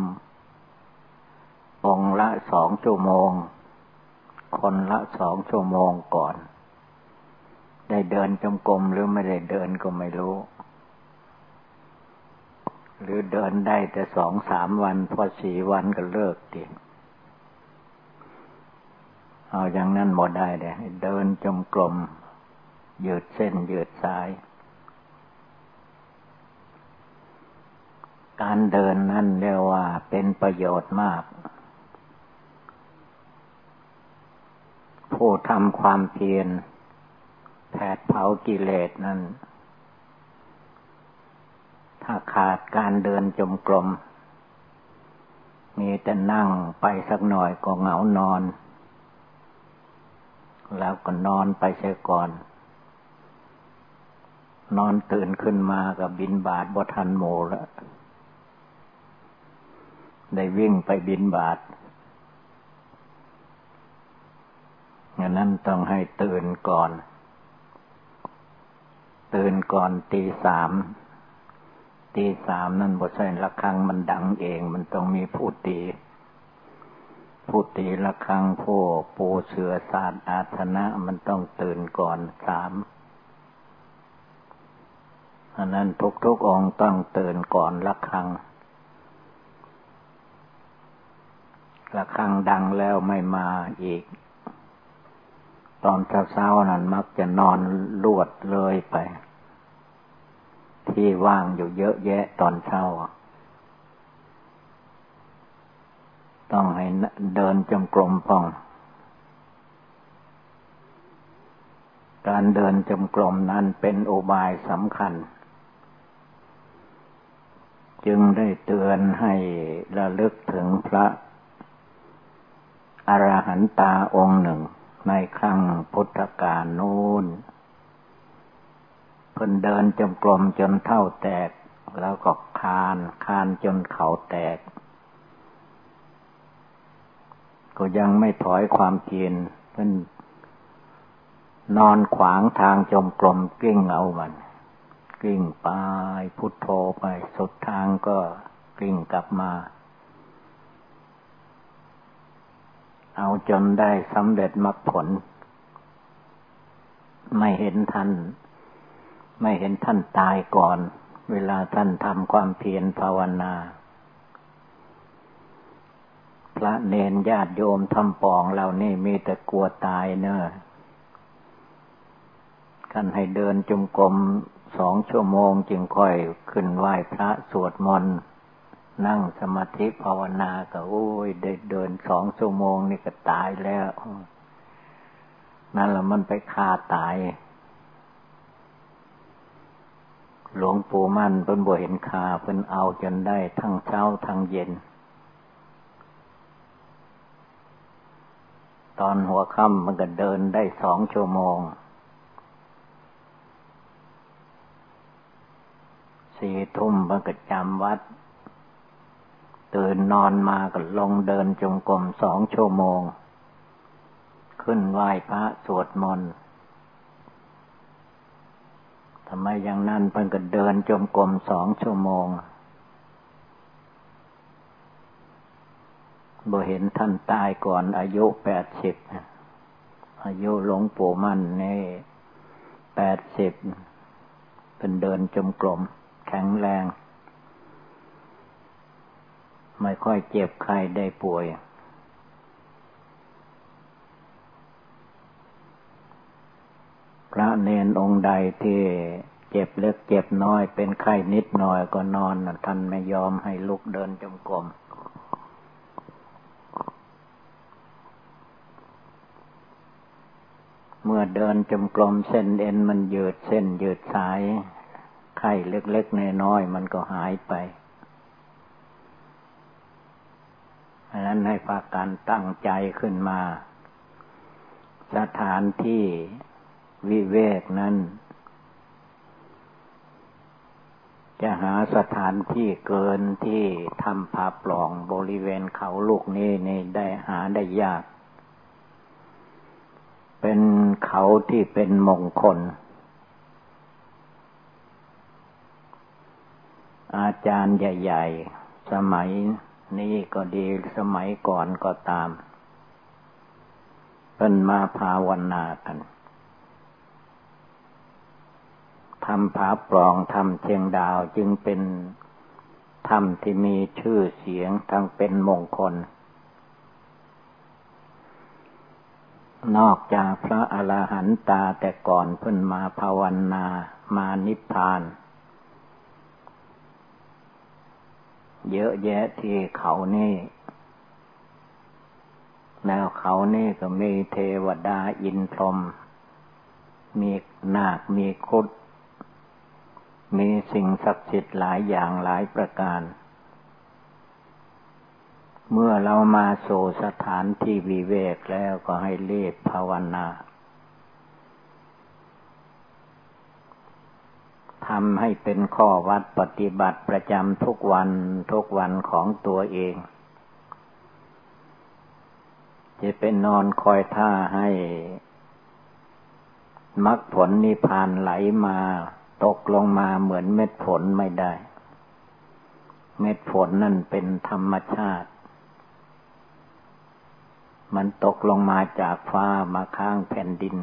องละสองชั่วโมง คนละสองชั่วโมงก่อน ได้เดินจำกรมหรือไม่ได้เดินก็ไม่รู้ หรือเดินได้แต่สองสามวัน พอสี่วันก็เลิกติเอาอย่างนั้นหมดได้เลยเดินจมกลมยืดเส้นยืดสาย การเดินนั่นเรียกว่าเป็นประโยชน์มาก ผู้ทำความเพียรแผดเผากิเลสนั้น ถ้าขาดการเดินจมกลม มีแต่นั่งไปสักหน่อยก็เหงานอน แล้วก็นอนไปเสียก่อน นอนตื่นขึ้นมากับบินบาทบทันโมแล้ว ได้วิ่งไปบินบาทงั้นนั้นต้องให้ตื่นก่อน ตื่นก่อนตีสาม ตีสามนั่นบทใช่ละครังมันดังเอง มันต้องมีผู้ตี ผู้ตีละครังผู้ปูเสือศาสตร์อาธนะมันต้องตื่นก่อนสามอันนั้นทุกๆองต้องตื่นก่อนละครัง ระฆังดังแล้วไม่มาอีก ตอนเช้าๆนั้นมักจะนอนลวดเลยไป ที่ว่างอยู่เยอะแยะตอนเช้า ต้องให้เดินจงกรมป้อง การเดินจงกรมนั้นเป็นอุบายสำคัญ จึงได้เตือนให้ระลึกถึงพระ อรหันตาองค์หนึ่ง ในครั้งพุทธกาลนู้นเพิ่นเดินจมกลมจนเท่าแตก แล้วก็คานคานจนเขาแตก ก็ยังไม่ถอยความเพียรเพิ่นนอนขวางทางจมกลมกิ้งเอามันกิ้งไปพุทโธไปสุดทางก็กิ้งกลับมา เอาจนได้สำเร็จมรรคผล ไม่เห็นท่าน ไม่เห็นท่านตายก่อน เวลาท่านทำความเพียรภาวนา พระเนนญาติโยมทำปองเรานี่มีแต่กลัวตายเนอะกันให้เดินจมกรมสองชั่วโมงจึงค่อยขึ้นไหว้พระสวดมนต์ นั่งสมาธิภาวนาก็โอ้ยเดินสองชั่วโมงนี่ก็ตายแล้ว นั่นแหละมันไปคาตาย หลวงปู่มั่นเพิ่นบ่เห็นคาเพิ่นเอาจนได้ทั้งเช้าทั้งเย็น ตอนหัวค่ำมันก็เดินได้สองชั่วโมงสี่ทุ่มมันก็จำวัด ตื่นนอนมาก็ลงเดินจงกรมสองชั่วโมง ขึ้นไหว้พระสวดมนต์ทำไมอย่างนั้นเพิ่นก็เดินจงกรมสองชั่วโมงบ่เห็นท่านตายก่อนอายุแปดสิบอายุหลวงปู่มั่นนี่แปดสิบเป็นเดินจมกลม แข็งแรง ไม่ค่อยเจ็บใครได้ป่วย พระเนนองค์ใดที่เจ็บเล็กเจ็บน้อยเป็นไข้นิดหน่อยก็นอนท่านไม่ยอมให้ลุกเดินจงกรมเมื่อเดินจมกลมเส้นเอ็นมันยืดเส้นยืดสาย ไข้เล็กๆน้อยๆมันก็หายไปะนั้นให้พาการตั้งใจขึ้นมา สถานที่วิเวกนั้น จะหาสถานที่เกินที่ทำผาปล่องบริเวณเขาลูกนี้นี่ได้หาได้ยาก เป็นเขาที่เป็นมงคลอาจารย์ใหญ่ ๆ สมัย นี้ก็ดีสมัยก่อนก็ตาม เป็นมาภาวนากันทำผาปลองทำเชียงดาวจึงเป็นธรรมที่มีชื่อเสียงทั้งเป็นมงคล นอกจากพระอรหันตาแต่ก่อนเพิ่นมาภาวนามานิพพาน เยอะแยะที่เขานี่ แล้วเขานี่ก็มีเทวดาอินพรหมมีนาค มีคุด มีสิ่งศักดิ์สิทธิ์หลายอย่างหลายประการ เมื่อเรามาสู่สถานที่วิเวกแล้วก็ให้เรียบภาวนา ทำให้เป็นข้อวัดปฏิบัติประจำทุกวันทุกวันของตัวเอง จะเป็นนอนคอยท่าให้มรรคผลนิพพานไหลมาตกลงมาเหมือนเม็ดฝนไม่ได้ เม็ดฝนนั่นเป็นธรรมชาติ มันตกลงมาจากฟ้ามาข้างแผ่นดิน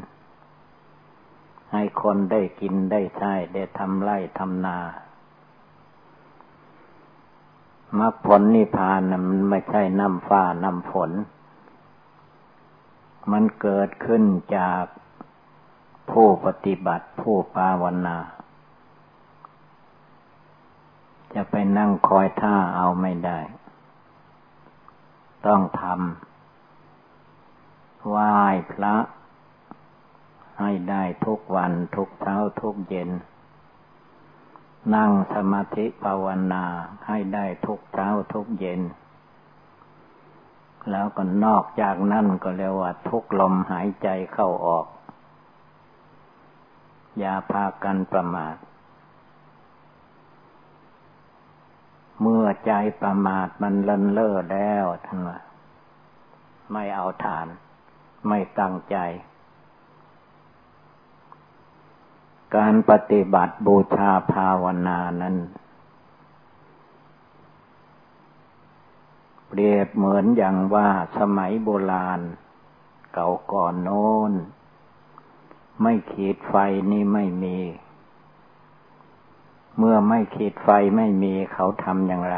ให้คนได้กินได้ใช้ได้ทำไร่ทำนามรรคผลนิพพานมันไม่ใช่น้ำฟ้าน้ำฝน มันเกิดขึ้นจากผู้ปฏิบัติผู้ภาวนา จะไปนั่งคอยท่าเอาไม่ได้ ต้องทำไหว้พระ ให้ได้ทุกวันทุกเช้าทุกเย็น นั่งสมาธิภาวนาให้ได้ทุกเช้าทุกเย็น แล้วก็นอกจากนั้นก็เรียกว่าทุกลมหายใจเข้าออก อย่าพากันประมาทเมื่อใจประมาทมันเลินเล่อแล้วท่านว่าไม่เอาฐาน ไม่ตั้งใจ การปฏิบัติบูชาภาวนานั้น เปรียบเหมือนอย่างว่าสมัยโบราณ เก่าก่อนโน้น ไม่ขีดไฟนี่ไม่มี เมื่อไม่ขีดไฟไม่มีเขาทำอย่างไร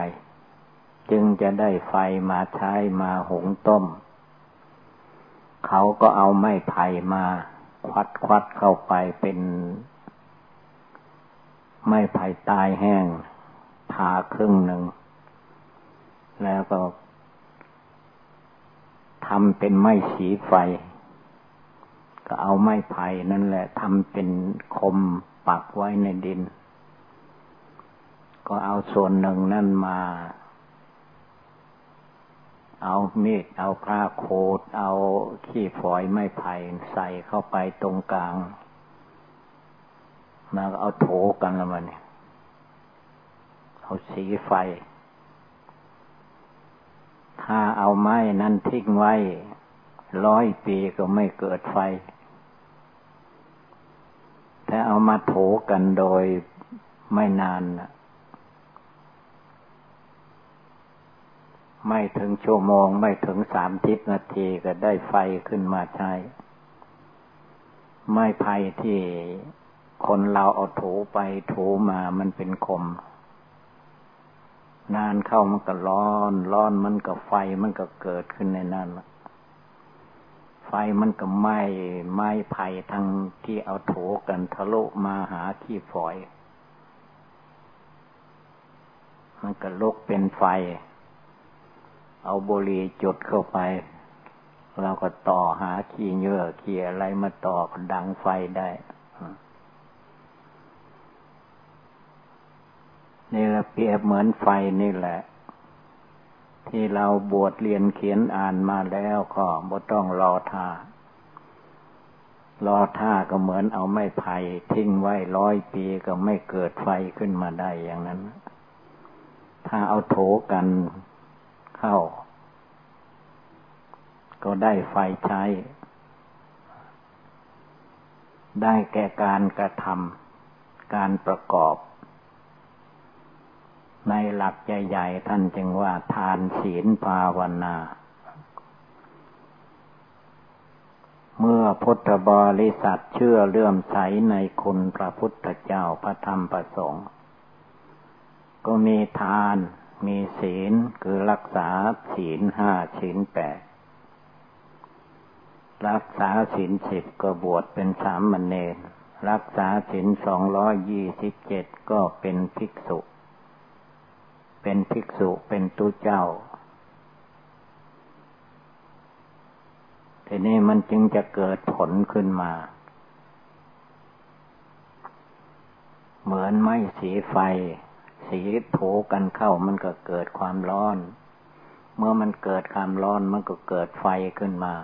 จึงจะได้ไฟมาใช้มาหุงต้ม เขาก็เอาไม้ไผ่มาควัดควัดเข้าไปเป็น ไม้ไผ่ตายแห้งผ่าครึ่งหนึ่ง แล้วก็ทำเป็นไม้สีไฟ ก็เอาไม้ไผ่นั่นแหละทำเป็นคมปักไว้ในดิน ก็เอาส่วนหนึ่งนั่นมา เอามีดเอาผ้าโคดเอาขี้ฝอยไม้ไผ่ใส่เข้าไปตรงกลาง มาก็เอาโถกันแล้วมันเนี่ยเอาสีไฟ ถ้าเอาไม้นั้นทิ้งไว้ ร้อยปีก็ไม่เกิดไฟ ถ้าเอามาโถกันโดยไม่นานนะไม่ถึงชั่วโมง ไม่ถึงสามทิพนาทีก็ได้ไฟขึ้นมาใช้ ไม้ไผ่ที่ คนเราเอาถูไปถูมามันเป็นคม นานเข้ามันก็ร้อน ร้อนมันก็ไฟมันก็เกิดขึ้นในนั้นไฟมันก็ไหม้ไหม้ไผ่ทั้งที่เอาถูกันทะลุมาหาขี้ฝอย มันก็ลุกเป็นไฟ เอาบุหรี่จุดเข้าไปเราก็ต่อหาขี้เยื่อขี้อะไรมาต่อดังไฟได้ นี่แหละเปรียบเหมือนไฟนี่แหละ ที่เราบวชเรียนเขียนอ่านมาแล้วก็บ่ต้องรอท่ารอท่าก็เหมือนเอาไม้ไผ่ทิ้งไว้ร้อยปีก็ไม่เกิดไฟขึ้นมาได้อย่างนั้น ถ้าเอาโถกันเข้า ก็ได้ไฟใช้ ได้แก่การกระทำการประกอบ ในหลักใหญ่ๆท่านจึงว่าทานศีลภาวนา เมื่อพุทธบริษัทเชื่อเลื่อมใสในคุณพระพุทธเจ้าพระธรรมประสงค์ ก็มีทานมีศีลคือรักษาศีลห้าศีลแปดรักษาศีลสิบก็บวชเป็นสามมณเณรรักษาศีลสองร้อยยี่สิบเจ็ดก็เป็นภิกษุ เป็นภิกษุเป็นตุเจ้า ทีนี้มันจึงจะเกิดผลขึ้นมา เหมือนไม้สีไฟ สีถูกันเข้ามันก็เกิดความร้อน เมื่อมันเกิดความร้อนมันก็เกิดไฟขึ้นมา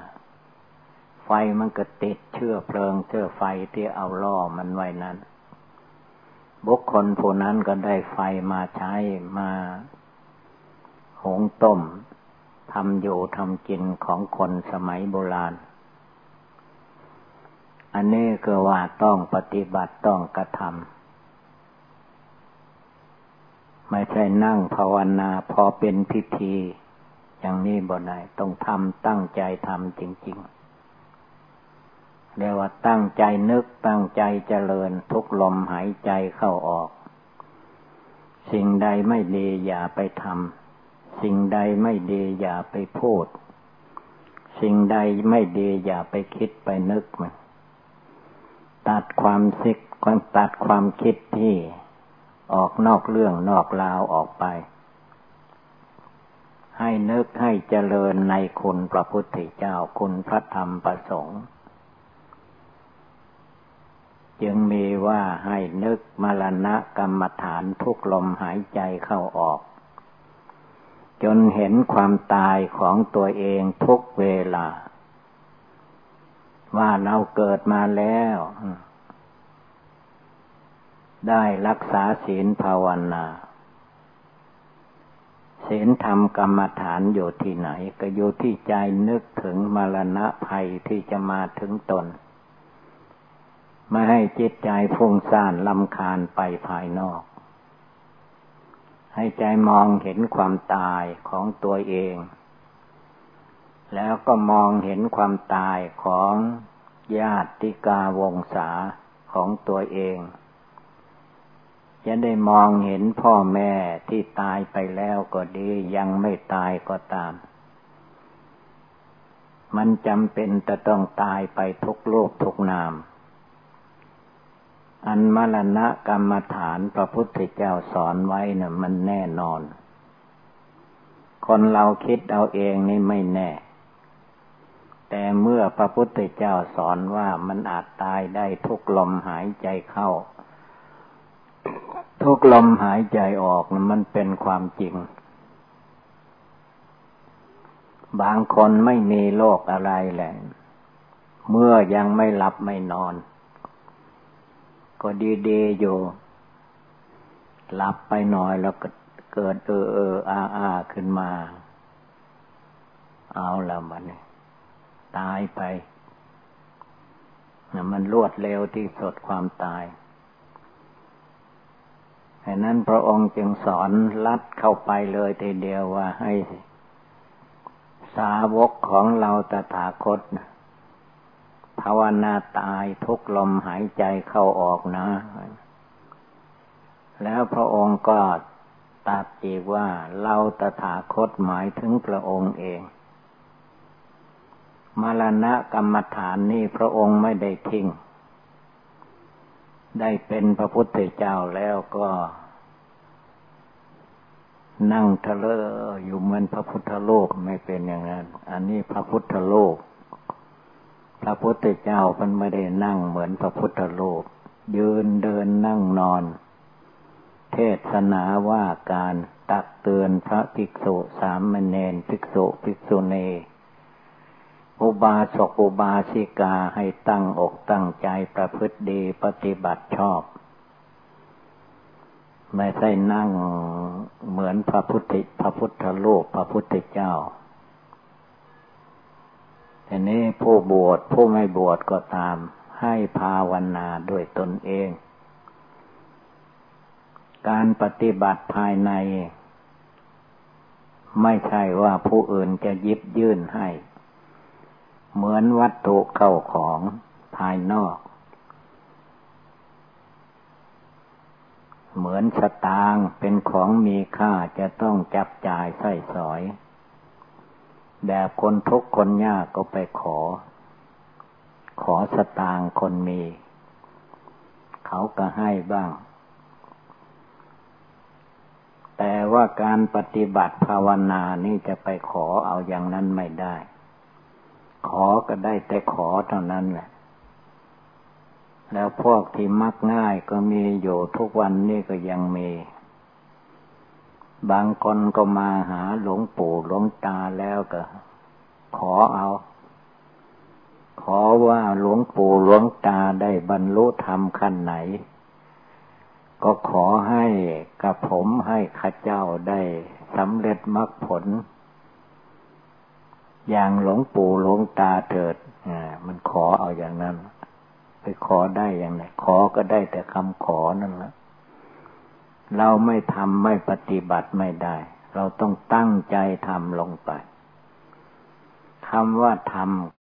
ไฟมันก็ติดเชื้อเพลิงเชื้อไฟที่เอาล่อมันไว้นั้น บุคคลผู้นั้นก็ได้ไฟมาใช้มาหงต้มทำอยู่ทำกินของคนสมัยโบราณ อันนี้ก็ว่าต้องปฏิบัติต้องกระทำไม่ใช่นั่งภาวนาพอเป็นพิธี อย่างนี้บ่ได้ต้องทำตั้งใจทำจริง ๆ เรียกว่าตั้งใจนึกตั้งใจเจริญทุกลมหายใจเข้าออก สิ่งใดไม่ดีอย่าไปทำสิ่งใดไม่ดีอย่าไปพูด สิ่งใดไม่ดีอย่าไปคิดไปนึกมันตัดความซิกความตัดความคิดที่ออกนอกเรื่องนอกราวออกไป ให้นึกให้เจริญในคุณพระพุทธเจ้าคุณพระธรรมประสงค์ จึงมีว่าให้นึกมรณะกรรมฐานทุกลมหายใจเข้าออก จนเห็นความตายของตัวเองทุกเวลา ว่าเราเกิดมาแล้ว ได้รักษาศีลภาวนาศีลธรรมกรรมฐานอยู่ที่ไหน ก็อยู่ที่ใจนึกถึงมรณะภัยที่จะมาถึงตน ไม่ให้จิตใจฟุ้งซ่านลำคาญไปภายนอก ให้ใจมองเห็นความตายของตัวเอง แล้วก็มองเห็นความตายของญาติกาวงศาของตัวเอง จะได้มองเห็นพ่อแม่ที่ตายไปแล้วก็ดียังไม่ตายก็ตาม มันจำเป็นจะต้องตายไปทุกโลกทุกนาม อันมรณะกรรมฐานพระพุทธเจ้าสอนไว้นะ่ะ มันแน่นอน คนเราคิดเอาเองนี่ไม่แน่ แต่เมื่อพระพุทธเจ้าสอนว่ามันอาจตายได้ทุกลมหายใจเข้า ทุกลมหายใจออกมันเป็นความจริง บางคนไม่มีโรคอะไรแหละ เมื่อยังไม่หลับไม่นอน ก็ดีๆอยู่ หลับไปหน่อยแล้วก็เกิดเออเอออาอาขึ้นมา เอาแล้วมันตายไปมันรวดเร็วที่สุดความตายฉะนั้นพระองค์จึงสอนลัดเข้าไปเลยทีเดียวว่าให้สาวกของเราตถาคต ภาวนาตายทุกลมหายใจเข้าออกนะ แล้วพระองค์ก็ตัดอีกว่าเราตถาคตหมายถึงพระองค์เองมรณะกรรมฐานนี่พระองค์ไม่ได้ทิ้ง ได้เป็นพระพุทธเจ้าแล้วก็ นั่งทะเลอยู่เหมือนพระพุทธโลกไม่เป็นอย่างนั้น อันนี้พระพุทธโลก พระพุทธเจ้ามันไม่ได้นั่งเหมือนพระพุทธโลก ยืนเดินนั่งนอน เทศนาว่าการตักเตือนพระภิกษุสามเณรภิกษุภิกษุณีอุบาสกอุบาสิกาให้ตั้งอกตั้งใจประพฤติดีปฏิบัติชอบ ไม่ใช่นั่งเหมือนพระพุทธพระพุทธโลกพระพุทธเจ้า ทีนี้ผู้บวชผู้ไม่บวชก็ตาม ให้ภาวนาด้วยตนเอง การปฏิบัติภายใน ไม่ใช่ว่าผู้อื่นจะยิบยื่นให้ เหมือนวัตถุเข้าของภายนอก เหมือนสตางเป็นของมีค่าจะต้องจับจ่ายใส่สอย แบบคนทุกคนยากก็ไปขอ ขอสตางคนมี เขาก็ให้บ้าง แต่ว่าการปฏิบัติภาวนานี่จะไปขอเอาอย่างนั้นไม่ได้ ขอก็ได้แต่ขอเท่านั้นแหละ แล้วพวกที่มักง่ายก็มีอยู่ทุกวันนี้ก็ยังมี บางคนก็มาหาหลวงปู่หลวงตาแล้วก็ ขอเอา ขอว่าหลวงปู่หลวงตาได้บรรลุธรรมขั้นไหน ก็ขอให้กับผมให้ข้าเจ้าได้สำเร็จมรรคผล อย่างหลวงปู่หลวงตาเถิดมันขอเอาอย่างนั้น ไปขอได้อย่างไรขอก็ได้แต่คำขอนั่นแหละ เราไม่ทำไม่ปฏิบัติไม่ได้ เราต้องตั้งใจทำลงไปคำว่าทำ